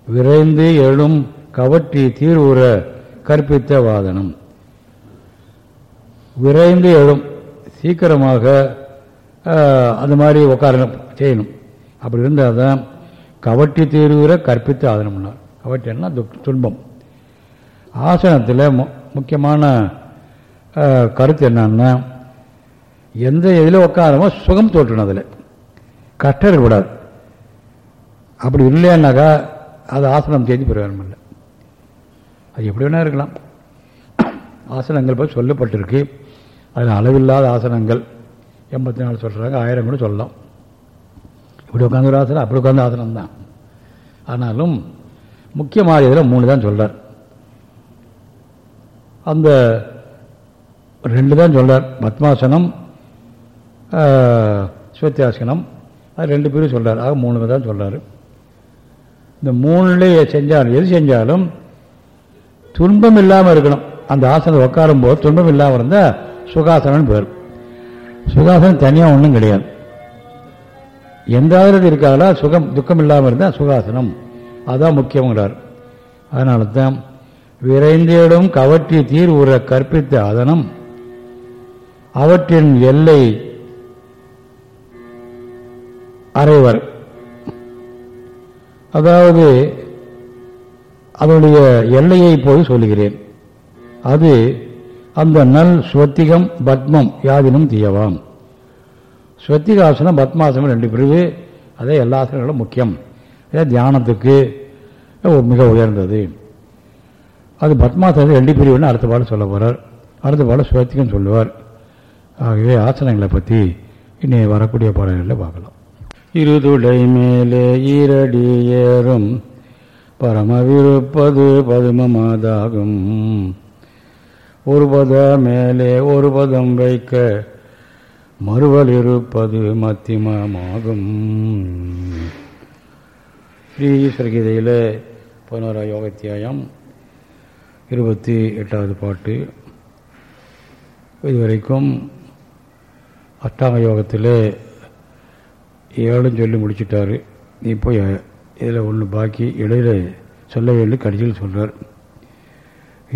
விரைந்து எழும் கவற்றி தீர்வுற கற்பித்த வாதனம். விரைந்து எழும் சீக்கிரமாக அந்த மாதிரி உட்கார செய்யணும். அப்படி இருந்தால் தான் கவட்டி தீர்வுற கற்பித்த ஆதனம்னார் கவட்டின்னா துக் துன்பம். ஆசனத்தில் மு முக்கியமான கருத்து என்னன்னா எந்த இதில் உட்காரமோ சுகம் தோற்றணும் அதில் கஷ்டம் இருக்கக்கூடாது அப்படி இல்லைன்னாக்கா அது ஆசனம் தேதி பிரயோஜனம் இல்லை. அது எப்படி வேணா இருக்கலாம். ஆசனங்கள் பற்றி சொல்லப்பட்டிருக்கு. அதில் அளவில்லாத ஆசனங்கள். எண்பத்தி நாலு சொல்கிறாங்க ஆயிரம் கூட சொல்லலாம். இப்படி உட்காந்து ஒரு ஆசனம் அப்படி உட்காந்து ஆசனம் தான் ஆனாலும் முக்கியமான இதில் மூணு தான் சொல்கிறார் அந்த ரெண்டு தான் சொல்கிறார் பத்மாசனம் சுவத்தியாசனம் அது ரெண்டு பேரும் சொல்கிறார் ஆக மூணு தான் சொல்கிறாரு இந்த மூணுலேயே செஞ்சாலும் எது செஞ்சாலும் துன்பம் இல்லாமல் இருக்கணும். அந்த ஆசனம் உட்காரும் போது துன்பம் இல்லாமல் இருந்தால் சுகாசனம்னு பேர். சுகாசனம் தனியாக ஒன்றும் கிடையாது. எந்த ஆதரவு இருக்காங்களா சுகம் துக்கம் இல்லாமல் இருந்தால் சுகாசனம். அதான் முக்கியங்கிறார் அதனால தான் விரைந்தேடும் கவற்றி தீர் உற கற்பித்த அதனம் அவற்றின் எல்லை அறைவர் அதாவது அதனுடைய எல்லையை இப்போது சொல்லுகிறேன். அது அந்த நல் ஸ்வத்திகம் பத்மம் யாதினும் தீயவாம். ஸ்வத்திகாசனம் பத்மாசனம் ரெண்டு பிரிவு அதே எல்லா ஆசனங்களும் முக்கியம். தியானத்துக்கு மிக உயர்ந்தது. அது பத்மாசனத்தை ரெண்டு பிரிவுன்னு அடுத்த பாடம் சொல்ல போகிறார் அடுத்த பாடம் சுயத்திக்கும் சொல்லுவார். ஆகவே ஆசனங்களை பற்றி இனி வரக்கூடிய பாடல்களில் பார்க்கலாம். இருதுடை மேலே ஈரடி ஏறும். பரமவிருப்பது பதுமமாதாகும். ஒரு பத மேலே ஒரு பதம் வைக்க மறுவல் இருப்பது மத்தியமாகும் ஸ்ரீ ஈஸ்வரகீதையில் பதினோரா யோகத்தியாயம் இருபத்தி எட்டாவது பாட்டு. இதுவரைக்கும் அஷ்டாங்க யோகத்தில் ஏழும் சொல்லி முடிச்சிட்டாரு. இப்போ இதில் ஒன்று பாக்கி இடையில் சொல்ல வேண்டிய கடைசியில் சொல்கிறார்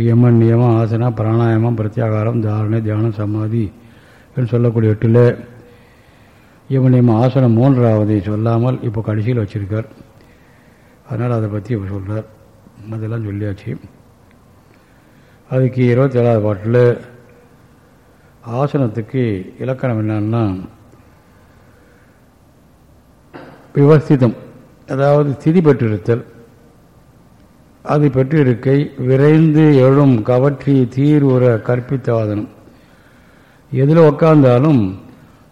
யமன் நியமம் ஆசனா பிராணாயாமம் பிரத்யாகாரம் தாரணை தியானம் சமாதி என்று சொல்லக்கூடிய எட்டில் யமன் நியமம் ஆசனம் மூன்றாவதை சொல்லாமல் இப்போ கடைசியில் வச்சிருக்கார். அதனால் அதை பற்றி இப்போ சொல்கிறார் அதெல்லாம் சொல்லியாச்சு. அதுக்கு இருபத்தி ஏழாவது பாட்டில் ஆசனத்துக்கு இலக்கணம் என்னன்னா விவஸ்திதம் அதாவது ஸ்திதி பெற்றிருத்தல். அது பெற்றிருக்கை விரைந்து எழும் கவற்றி தீர்வுற கற்பித்தவாதனம் எதில் உக்காந்தாலும்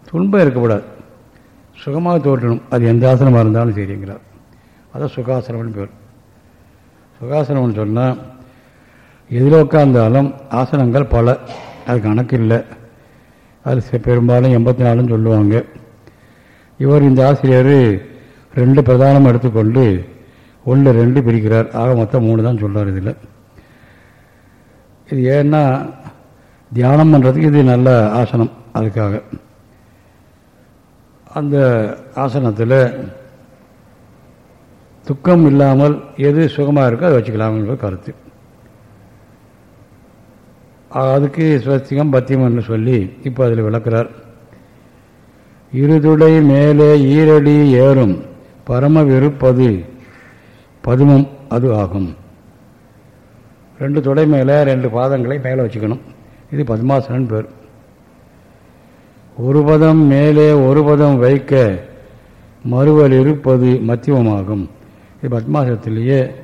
துன்பம் இருக்கக்கூடாது. சுகமாக தோற்றணும். அது எந்த ஆசனமாக இருந்தாலும் சரிங்கிறார். அதான் சுகாசனம்னு பேர். சுகாசனம்னு சொன்னால் எதில் உட்காந்தாலும் ஆசனங்கள் பல. அது கணக்கு இல்லை அது பெரும்பாலும் எண்பத்தி நாலுன்னு சொல்லுவாங்க. இவர் இந்த ஆசிரியர் ரெண்டு பிரதானம் எடுத்துக்கொண்டு ஒன்று ரெண்டு பிரிக்கிறார். ஆக மொத்தம் மூணு தான் சொல்கிறார் இதில். இது ஏன்னா தியானம் பண்ணுறதுக்கு இது நல்ல ஆசனம் அதுக்காக. அந்த ஆசனத்தில் துக்கம் இல்லாமல் எது சுகமாக இருக்கோ அதை வச்சுக்கலாம் என்பது கருத்து. அதுக்கு ஸ்வஸ்திகம் பத்தியம்னு சொல்லி இப்போ அதில் விளக்கிறார். இருதுடை மேலே ஈரடி ஏறும் பரம வெறுப்பது பதுமம் அது ஆகும். ரெண்டு தொடை மேலே ரெண்டு பாதங்களை மேலே வச்சுக்கணும். இது பத்மாசனன் பேர். ஒரு பதம் மேலே ஒரு பதம் வைக்க மறுவல் இருப்பது மத்தியமாகும். இது பத்மாசனத்திலேயே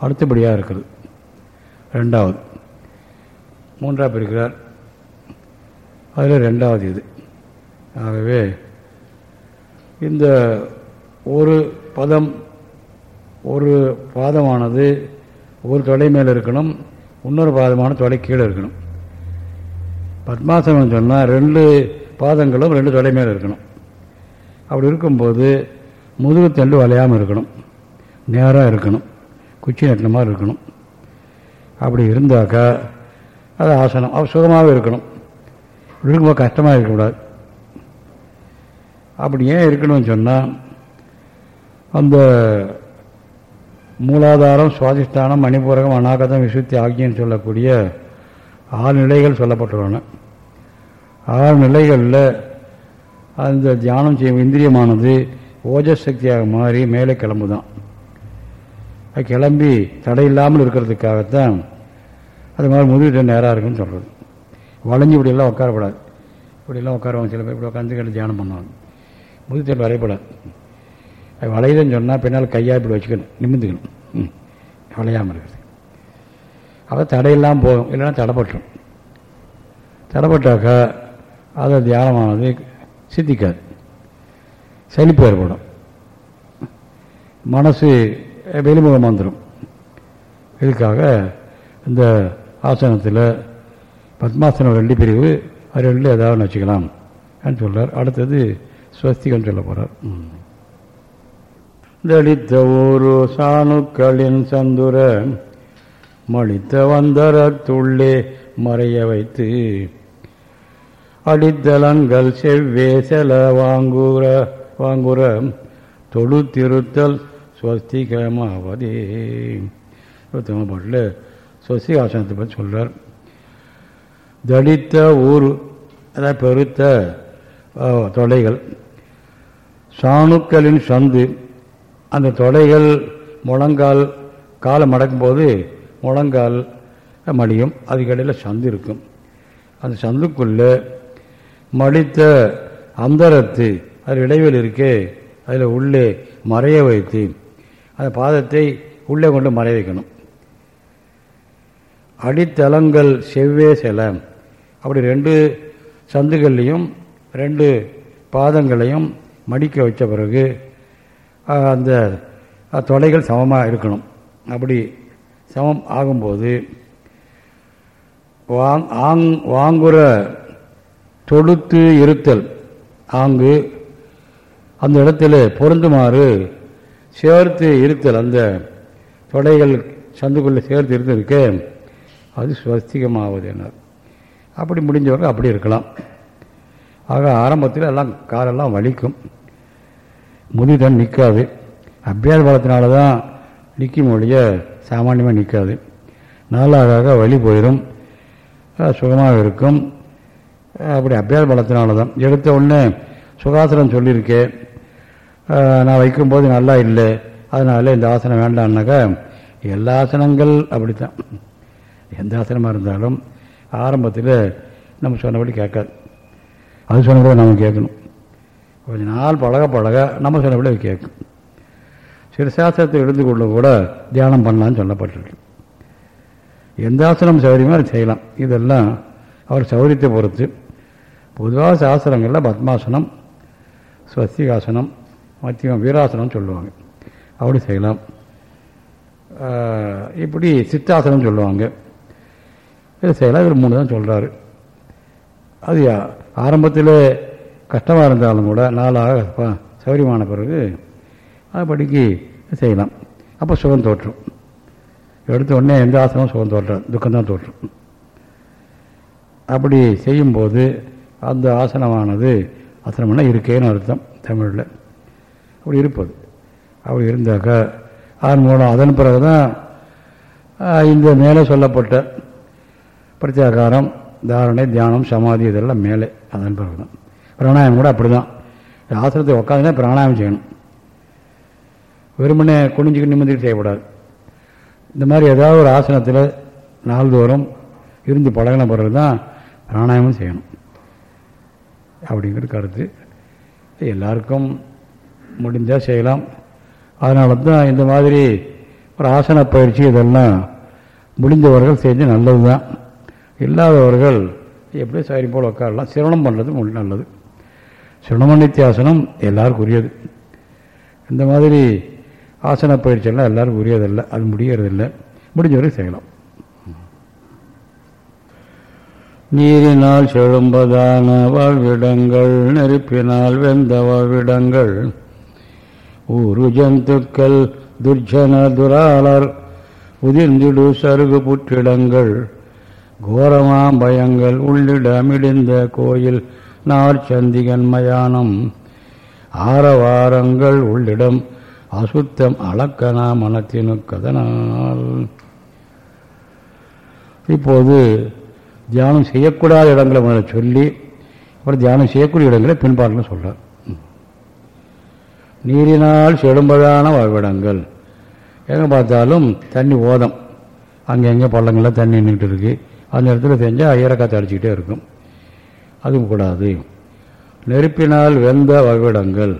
அடுத்தபடியாக இருக்குது. ரெண்டாவது. மூன்றாவது இருக்கிறார். அதில் ரெண்டாவது இது. ஆகவே இந்த ஒரு பதம் ஒரு பாதமானது ஒரு தொலை மேலே இருக்கணும் இன்னொரு பாதமான தொலை கீழே இருக்கணும். பத்மாசனம் சொன்னால் ரெண்டு பாதங்களும் ரெண்டு தொலை மேலே இருக்கணும். அப்படி இருக்கும்போது முதுகு தண்டு வளையாமல் இருக்கணும். நேராக இருக்கணும். குச்சி நட்டின மாதிரி இருக்கணும். அப்படி இருந்தாக்கா அது ஆசனம். அது சுகமாகவே இருக்கணும். இப்படி இருக்கும்போது கஷ்டமாக இருக்கக்கூடாது. அப்படி ஏன் இருக்கணும்னு சொன்னால் அந்த மூலாதாரம் சுவாதிஷ்டானம் மணிபூரகம் அநாகதம் விசுத்தி ஆகியன்னு சொல்லக்கூடிய ஆறு நிலைகள் சொல்லப்பட்டுள்ளன. ஆறு நிலைகளில் அந்த தியானம் செய்யும் இந்திரியமானது ஓஜஸ் சக்தியாக மாறி மேலே கிளம்புதான். தான் கிளம்பி தடையில்லாமல் இருக்கிறதுக்காகத்தான் அது மாதிரி முதுகிட்ட நேராக இருக்குன்னு சொல்கிறது வளைஞ்சு இப்படியெல்லாம் உட்காரப்படாது இப்படியெல்லாம் உட்காருவாங்க சில பேர். இப்படி உட்காந்து கேட்டு தியானம் பண்ணுவாங்க. முதுகிட்ட வரையப்படாது. அது வளையலன்னு சொன்னால் பின்னால் கையாக இப்படி வச்சுக்கணும். நிமிந்துக்கணும் ம். வளையாமல் இருக்குது. அப்போ தடையெல்லாம் போகும். இல்லைன்னா தடைப்பட்டுரும். தடைப்பட்டாக்கா அதை தியானமானது சித்திக்காது. சலிப்பு ஏற்படும். மனசு வெளிமுகம் வந்துடும் இதுக்காக இந்த ஆசனத்தில் பத்மாசனம் ரெண்டு பிரிவு அது ரெண்டு ஏதாவது வச்சுக்கலாம் சொல்றார். அடுத்தது ஸ்வஸ்திகம் சொல்ல போகிறார் தடித்த ஒரு சாணுக்களின் சந்துர மடித்த வந்தரத்துள்ளே மறைய வைத்து அடித்தலங்கள் செவ்வே செல வாங்குற வாங்குற தொழுத்திருத்தல் ஸ்வஸ்திகமாவதே இருபத்தி பாட்டில் ஸ்வஸ்திகாசனத்தை பற்றி சொல்கிறார் தடித்த ஊர் அதாவது பெருத்த தொடைகள் சாணுக்களின் சந்து. அந்த தொடைகள் முழங்கால் காலை மடக்கும்போது முழங்கால் மடியும். அதுக்கடையில் சந்து இருக்கும். அந்த சந்துக்குள்ளே மடித்த அந்தரத்து அது இடைவெளி இருக்கே அதில் உள்ளே மறைய வைத்து அந்த பாதத்தை உள்ளே கொண்டு மறை வைக்கணும். அடித்தளங்கள் செவ்வே செலம் அப்படி ரெண்டு சந்துகள்லையும் ரெண்டு பாதங்களையும் மடிக்க வச்ச பிறகு அந்த தொடைகள் சமமாக இருக்கணும். அப்படி சமம் ஆகும்போது வாங் ஆங் வாங்குற தொடுத்து இருத்தல் ஆங்கு அந்த இடத்துல பொருந்துமாறு சேர்த்து இருத்தல் அந்த தொடைகள் சந்துக்குள்ளே சேர்த்து இருத்து அது ஸ்வஸ்திகமாவது என்ன அப்படி முடிஞ்சவங்க அப்படி இருக்கலாம். ஆக ஆரம்பத்தில் எல்லாம் காலெல்லாம் வலிக்கும். முதுதான் நிற்காது. அபியாச பலத்தினால தான் நிற்கும் ஒழிய சாமானியமாக நிற்காது. நாளாக வலி போயிடும் சுகமாக இருக்கும். அப்படி அபியாச பலத்தினால தான் எடுத்த உடனே சுகாசனம் சொல்லியிருக்கேன். நான் வைக்கும்போது நல்லா இல்லை. அதனால் இந்த ஆசனம் வேண்டான்னாக்கா எல்லா ஆசனங்கள் அப்படித்தான். எந்த ஆசனமாக இருந்தாலும் ஆரம்பத்தில் நம்ம சொன்னபடி கேட்காது. அது சொன்னபடி நம்ம கேட்கணும். கொஞ்ச நாள் பழக பழக நம்ம சொன்னபடி அது கேட்கும். சிறுசாசனத்தை எழுந்து கொள்ள கூட தியானம் பண்ணலான்னு சொல்லப்பட்டிருக்கு. எந்த ஆசனம் சௌரியமோ அதை செய்யலாம். இதெல்லாம் அவர் சௌகரியத்தை பொறுத்து பொதுவாக சாஸ்திரங்களில் பத்மாசனம் ஸ்வஸ்திகாசனம் மத்தியம் வீராசனம் சொல்லுவாங்க. அப்படி செய்யலாம். இப்படி சித்தாசனம் சொல்லுவாங்க. இதை செய்யலாம். இவர் மூணு தான் சொல்கிறாரு அது ஆரம்பத்தில் கஷ்டமாக இருந்தாலும் கூட நாளாக சௌகரியமான பிறகு அதுபடிக்கு செய்யலாம். அப்போ சுகம் தோற்றும். எடுத்த உடனே எந்த ஆசனமும் சுகம் தோற்றாது. துக்கம்தான் தோற்றும். அப்படி செய்யும்போது அந்த ஆசனமானது ஆசனம்னா இருக்கேன்னு அர்த்தம் தமிழில். அப்படி இருப்பது. அப்படி இருந்தாக்கா அதன் மூலம் அதன் பிறகு தான் இந்த மேலே சொல்லப்பட்ட பிரத்யாகாரம் தாரணை தியானம் சமாதி இதெல்லாம் மேலே அதன் பிறகு தான் பிராணாயம் கூட அப்படி தான் ஆசிரத்தை உட்காந்துனா பிராணாயம் செய்யணும். வெறுமனே குனிஞ்சுக்கு நிம்மதிட்டு செய்யக்கூடாது. இந்த மாதிரி ஏதாவது ஒரு ஆசனத்தில் நாள்தோறும் இருந்து பழகின பிறகு தான் பிராணாயமும் செய்யணும். அப்படிங்கிற கருத்து. எல்லாருக்கும் முடிஞ்சால் செய்யலாம். அதனால தான் இந்த மாதிரி ஒரு ஆசன பயிற்சி இதெல்லாம் முடிந்தவர்கள் செஞ்சு நல்லது தான் இல்லாதவர்கள் எப்படியும் சரி போல் உட்காரலாம். சிரவணம் பண்ணுறது நல்லது. சிரவண நித்தியாசனம் எல்லாருக்கும் உரியது இந்த மாதிரி ஆசன பயிற்சியெல்லாம் எல்லாருக்கும் உரியதில்லை. அது முடியறதில்லை. முடிஞ்சவரை செய்யலாம். நீரினால் செழும்பதான வாழ்விடங்கள் நெருப்பினால் வெந்த வாழ்விடங்கள் ஊரு ஜந்துக்கள் துர்ஜன துராளர் உதிர்ந்திடு சருகு புற்றிடங்கள் கோரமாம் பயங்கள் உள்ளிடமிடிந்த கோயில் நார்ச்சந்திகன் மயானம். ஆரவாரங்கள் உள்ளிடம் அசுத்தம் அளக்கனா மனத்தினுக்கதனால் இப்போது தியானம் செய்யக்கூடாத இடங்களை முதல்ல சொல்லி அப்புறம் தியானம் செய்யக்கூடிய இடங்களை பின்பாட்டில் சொல்கிறார் நீரினால் செழும்பழான வாழ்விடங்கள். எங்கே பார்த்தாலும் தண்ணி ஓதம். அங்கங்கே பள்ளங்களில் தண்ணி நின்றுட்டு இருக்கு. அந்த இடத்துல செஞ்சால் ஈரக்காத்து அடிச்சுக்கிட்டே இருக்கும். அதுவும் கூடாது. நெருப்பினால் வெந்த வகவிடங்கள்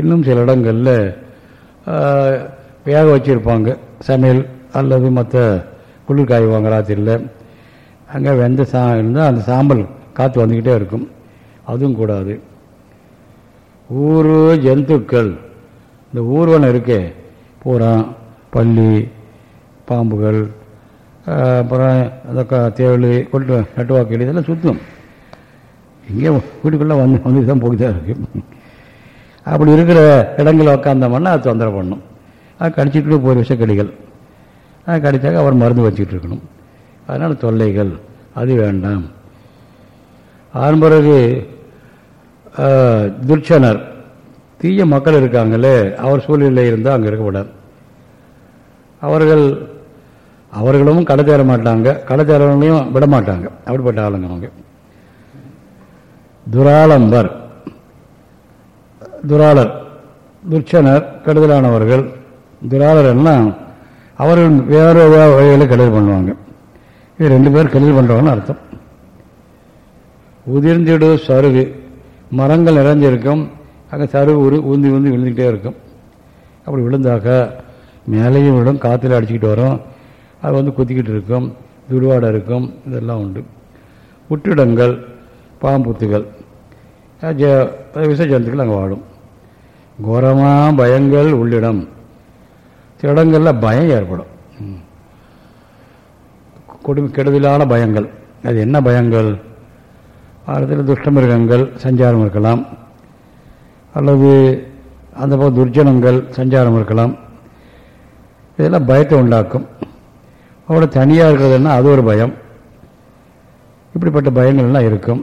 இன்னும் சில இடங்களில் வேக வச்சுருப்பாங்க. சமையல் அல்லது மற்ற குளிர் காய்வாங்க ராத்திரியில். அங்கே வெந்த சா இருந்தால் அந்த சாம்பல் காற்று வந்துக்கிட்டே இருக்கும். அதுவும் கூடாது. ஊரு ஜந்துக்கள். இந்த ஊர்வனம் இருக்கே. பூரா பள்ளி பாம்புகள் அப்புறம் அந்த க- தேள் கொட்டு நட்டுவாக்கள் இதெல்லாம் சுற்றும் இங்கே வீட்டுக்குள்ளே வந்து வந்து தான் போய்தான் இருக்கு. அப்படி இருக்கிற இடங்களில் உட்காந்தோம்னா அது தொந்தரவு பண்ணும். அது கடிச்சிட்டு போகிற விஷக்கடிகள். அது கடித்தாக்க அவர் மருந்து வச்சுட்டு இருக்கணும். அதனால் தொல்லைகள் அது வேண்டாம். அதன் பிறகு துர்ச்சனர். தீய மக்கள் இருக்காங்களே அவர் சூழ்நிலை இருந்தால் அங்கே இருக்கக்கூடாது அவர்கள் அவர்களும் கடை தேர மாட்டாங்க. கடை தேரவங்களையும் விட மாட்டாங்க அப்படிப்பட்ட ஆளுங்க அவங்க. துராளம்பர். துராளர். துர்ச்சனர் கெடுதலானவர்கள். துராளர் எல்லாம் அவர்கள் வேறு வகையில் கெடுதல் பண்ணுவாங்க. இது ரெண்டு பேர் கெடுதல் பண்ணுறவங்கன்னு அர்த்தம். உதிர்ந்திடு சருகு. மரங்கள் நிறைஞ்சிருக்கும். அங்கே சருவு உரு ஊந்தி ஊந்தி விழுந்துக்கிட்டே இருக்கும். அப்படி விழுந்தாக்க மேலேயும் விழும் காற்றுல அடிச்சுக்கிட்டு வரும். அது வந்து குத்திக்கிட்டு இருக்கும். துருவாடை இருக்கும். இதெல்லாம் உண்டு. உட்டிடங்கள் பாம்புத்துகள் ஜ- அது ஜந்துக்கள் அங்கே வாழும். கோரமாக பயங்கள் உள்ளிடம். சில இடங்களில் பயம் ஏற்படும். கொடு கொடுமை கெடுதலான பயங்கள். அது என்ன பயங்கள்? அடுத்தது துஷ்டமிருகங்கள் சஞ்சாரம் இருக்கலாம். அல்லது அந்த பக்கம் துர்ஜனங்கள் சஞ்சாரம் இருக்கலாம். இதெல்லாம் பயத்தை உண்டாக்கும். அவ்வளோ தனியாக இருக்கிறதுன்னா அது ஒரு பயம். இப்படிப்பட்ட பயங்கள்லாம் இருக்கும்.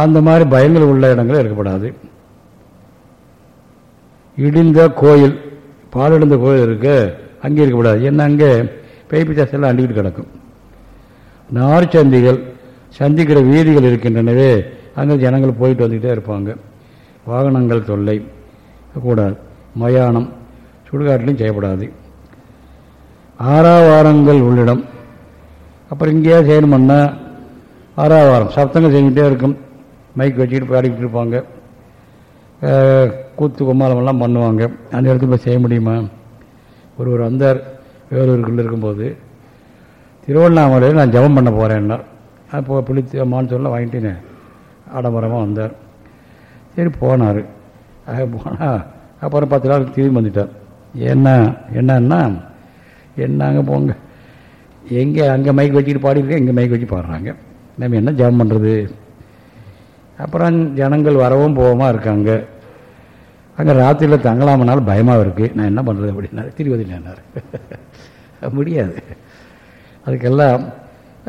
அந்த மாதிரி பயங்கள் உள்ள இடங்கள் இருக்கப்படாது. இடிந்த கோயில் பாலடைந்த கோயில் இருக்கு அங்கே இருக்கக்கூடாது என்ன அங்கே பேய் பிசாசெல்லாம் அண்டிக்கிட்டு கிடக்கும். நார்ச்சந்திகள் சந்திக்கிற வீதிகள் இருக்கின்றனவே அங்கே ஜனங்கள் போயிட்டு வந்துக்கிட்டே இருப்பாங்க. வாகனங்கள் தொல்லை கூடாது மயானம் சுடுகாட்டிலையும் செய்யப்படாது ஆறாவாரங்கள் உள்ளிடம். அப்புறம் இங்கேயா செய்யணுமன்னா ஆறாவாரம் சப்தங்கள் செஞ்சுட்டே இருக்கும். மைக் வச்சுக்கிட்டு பாடிக்கிட்டு இருப்பாங்க. கூத்து கும்மாளமெல்லாம் பண்ணுவாங்க. அந்த இடத்துல போய் செய்ய முடியுமா? ஒரு ஒரு அந்தார் வேலூருக்குள்ள இருக்கும்போது திருவண்ணாமலையில் நான் ஜெபம் பண்ண போகிறேன்னார் அப்போ புளித்து சொல்ல வாங்கிட்டு ஆடம்பரமாக வந்தார். சரி போனார். போனால் அப்புறம் பத்து நாள் திரும்பி வந்துட்டார். என்ன என்னன்னா என்னங்க போங்க. எங்கே அங்கே மைக் வச்சுட்டு பாடிருக்கேன் இங்கே மைக் வச்சு பாடுறாங்க. நம்ம என்ன ஜெபம் பண்ணுறது அப்புறம் ஜனங்கள் வரவும் போகமாக இருக்காங்க. அங்கே ராத்திரியில் தங்கலாமனாலும் பயமாக இருக்குது நான் என்ன பண்ணுறது அப்படின்னாரு. என்னார் முடியாது. அதுக்கெல்லாம்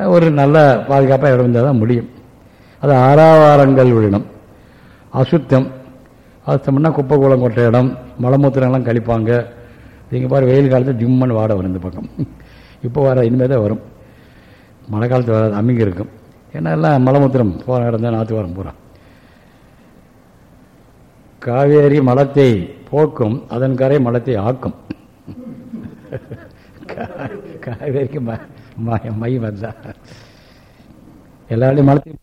ஒரு நல்ல பாதுகாப்பாக இடம் இருந்தால் தான் முடியும். அது ஆறாவாரங்கள் விடணும். அசுத்தம். அசுத்தம்னா குப்பை கூலம் கொட்ட இடம் மலமூத்திரங்கள்லாம் கழிப்பாங்க. நீங்கள் பாரு வெயில் காலத்தில் ஜிம்மன் வாட வரும் இந்த பக்கம். இப்போ வர இனிமேல் தான் வரும். மழை காலத்தில் வராது அமைங்க இருக்கும். ஏன்னா எல்லாம் மலமூத்திரம் போகிற இடம் தான் நாற்று வாரம் பூரா. காவேரி மலத்தை போக்கும் அதன் கரை மலத்தை ஆக்கும். கா- காவேரிக்கு ம- ம- மை வந்தா எல்லாருடையும் மலத்தை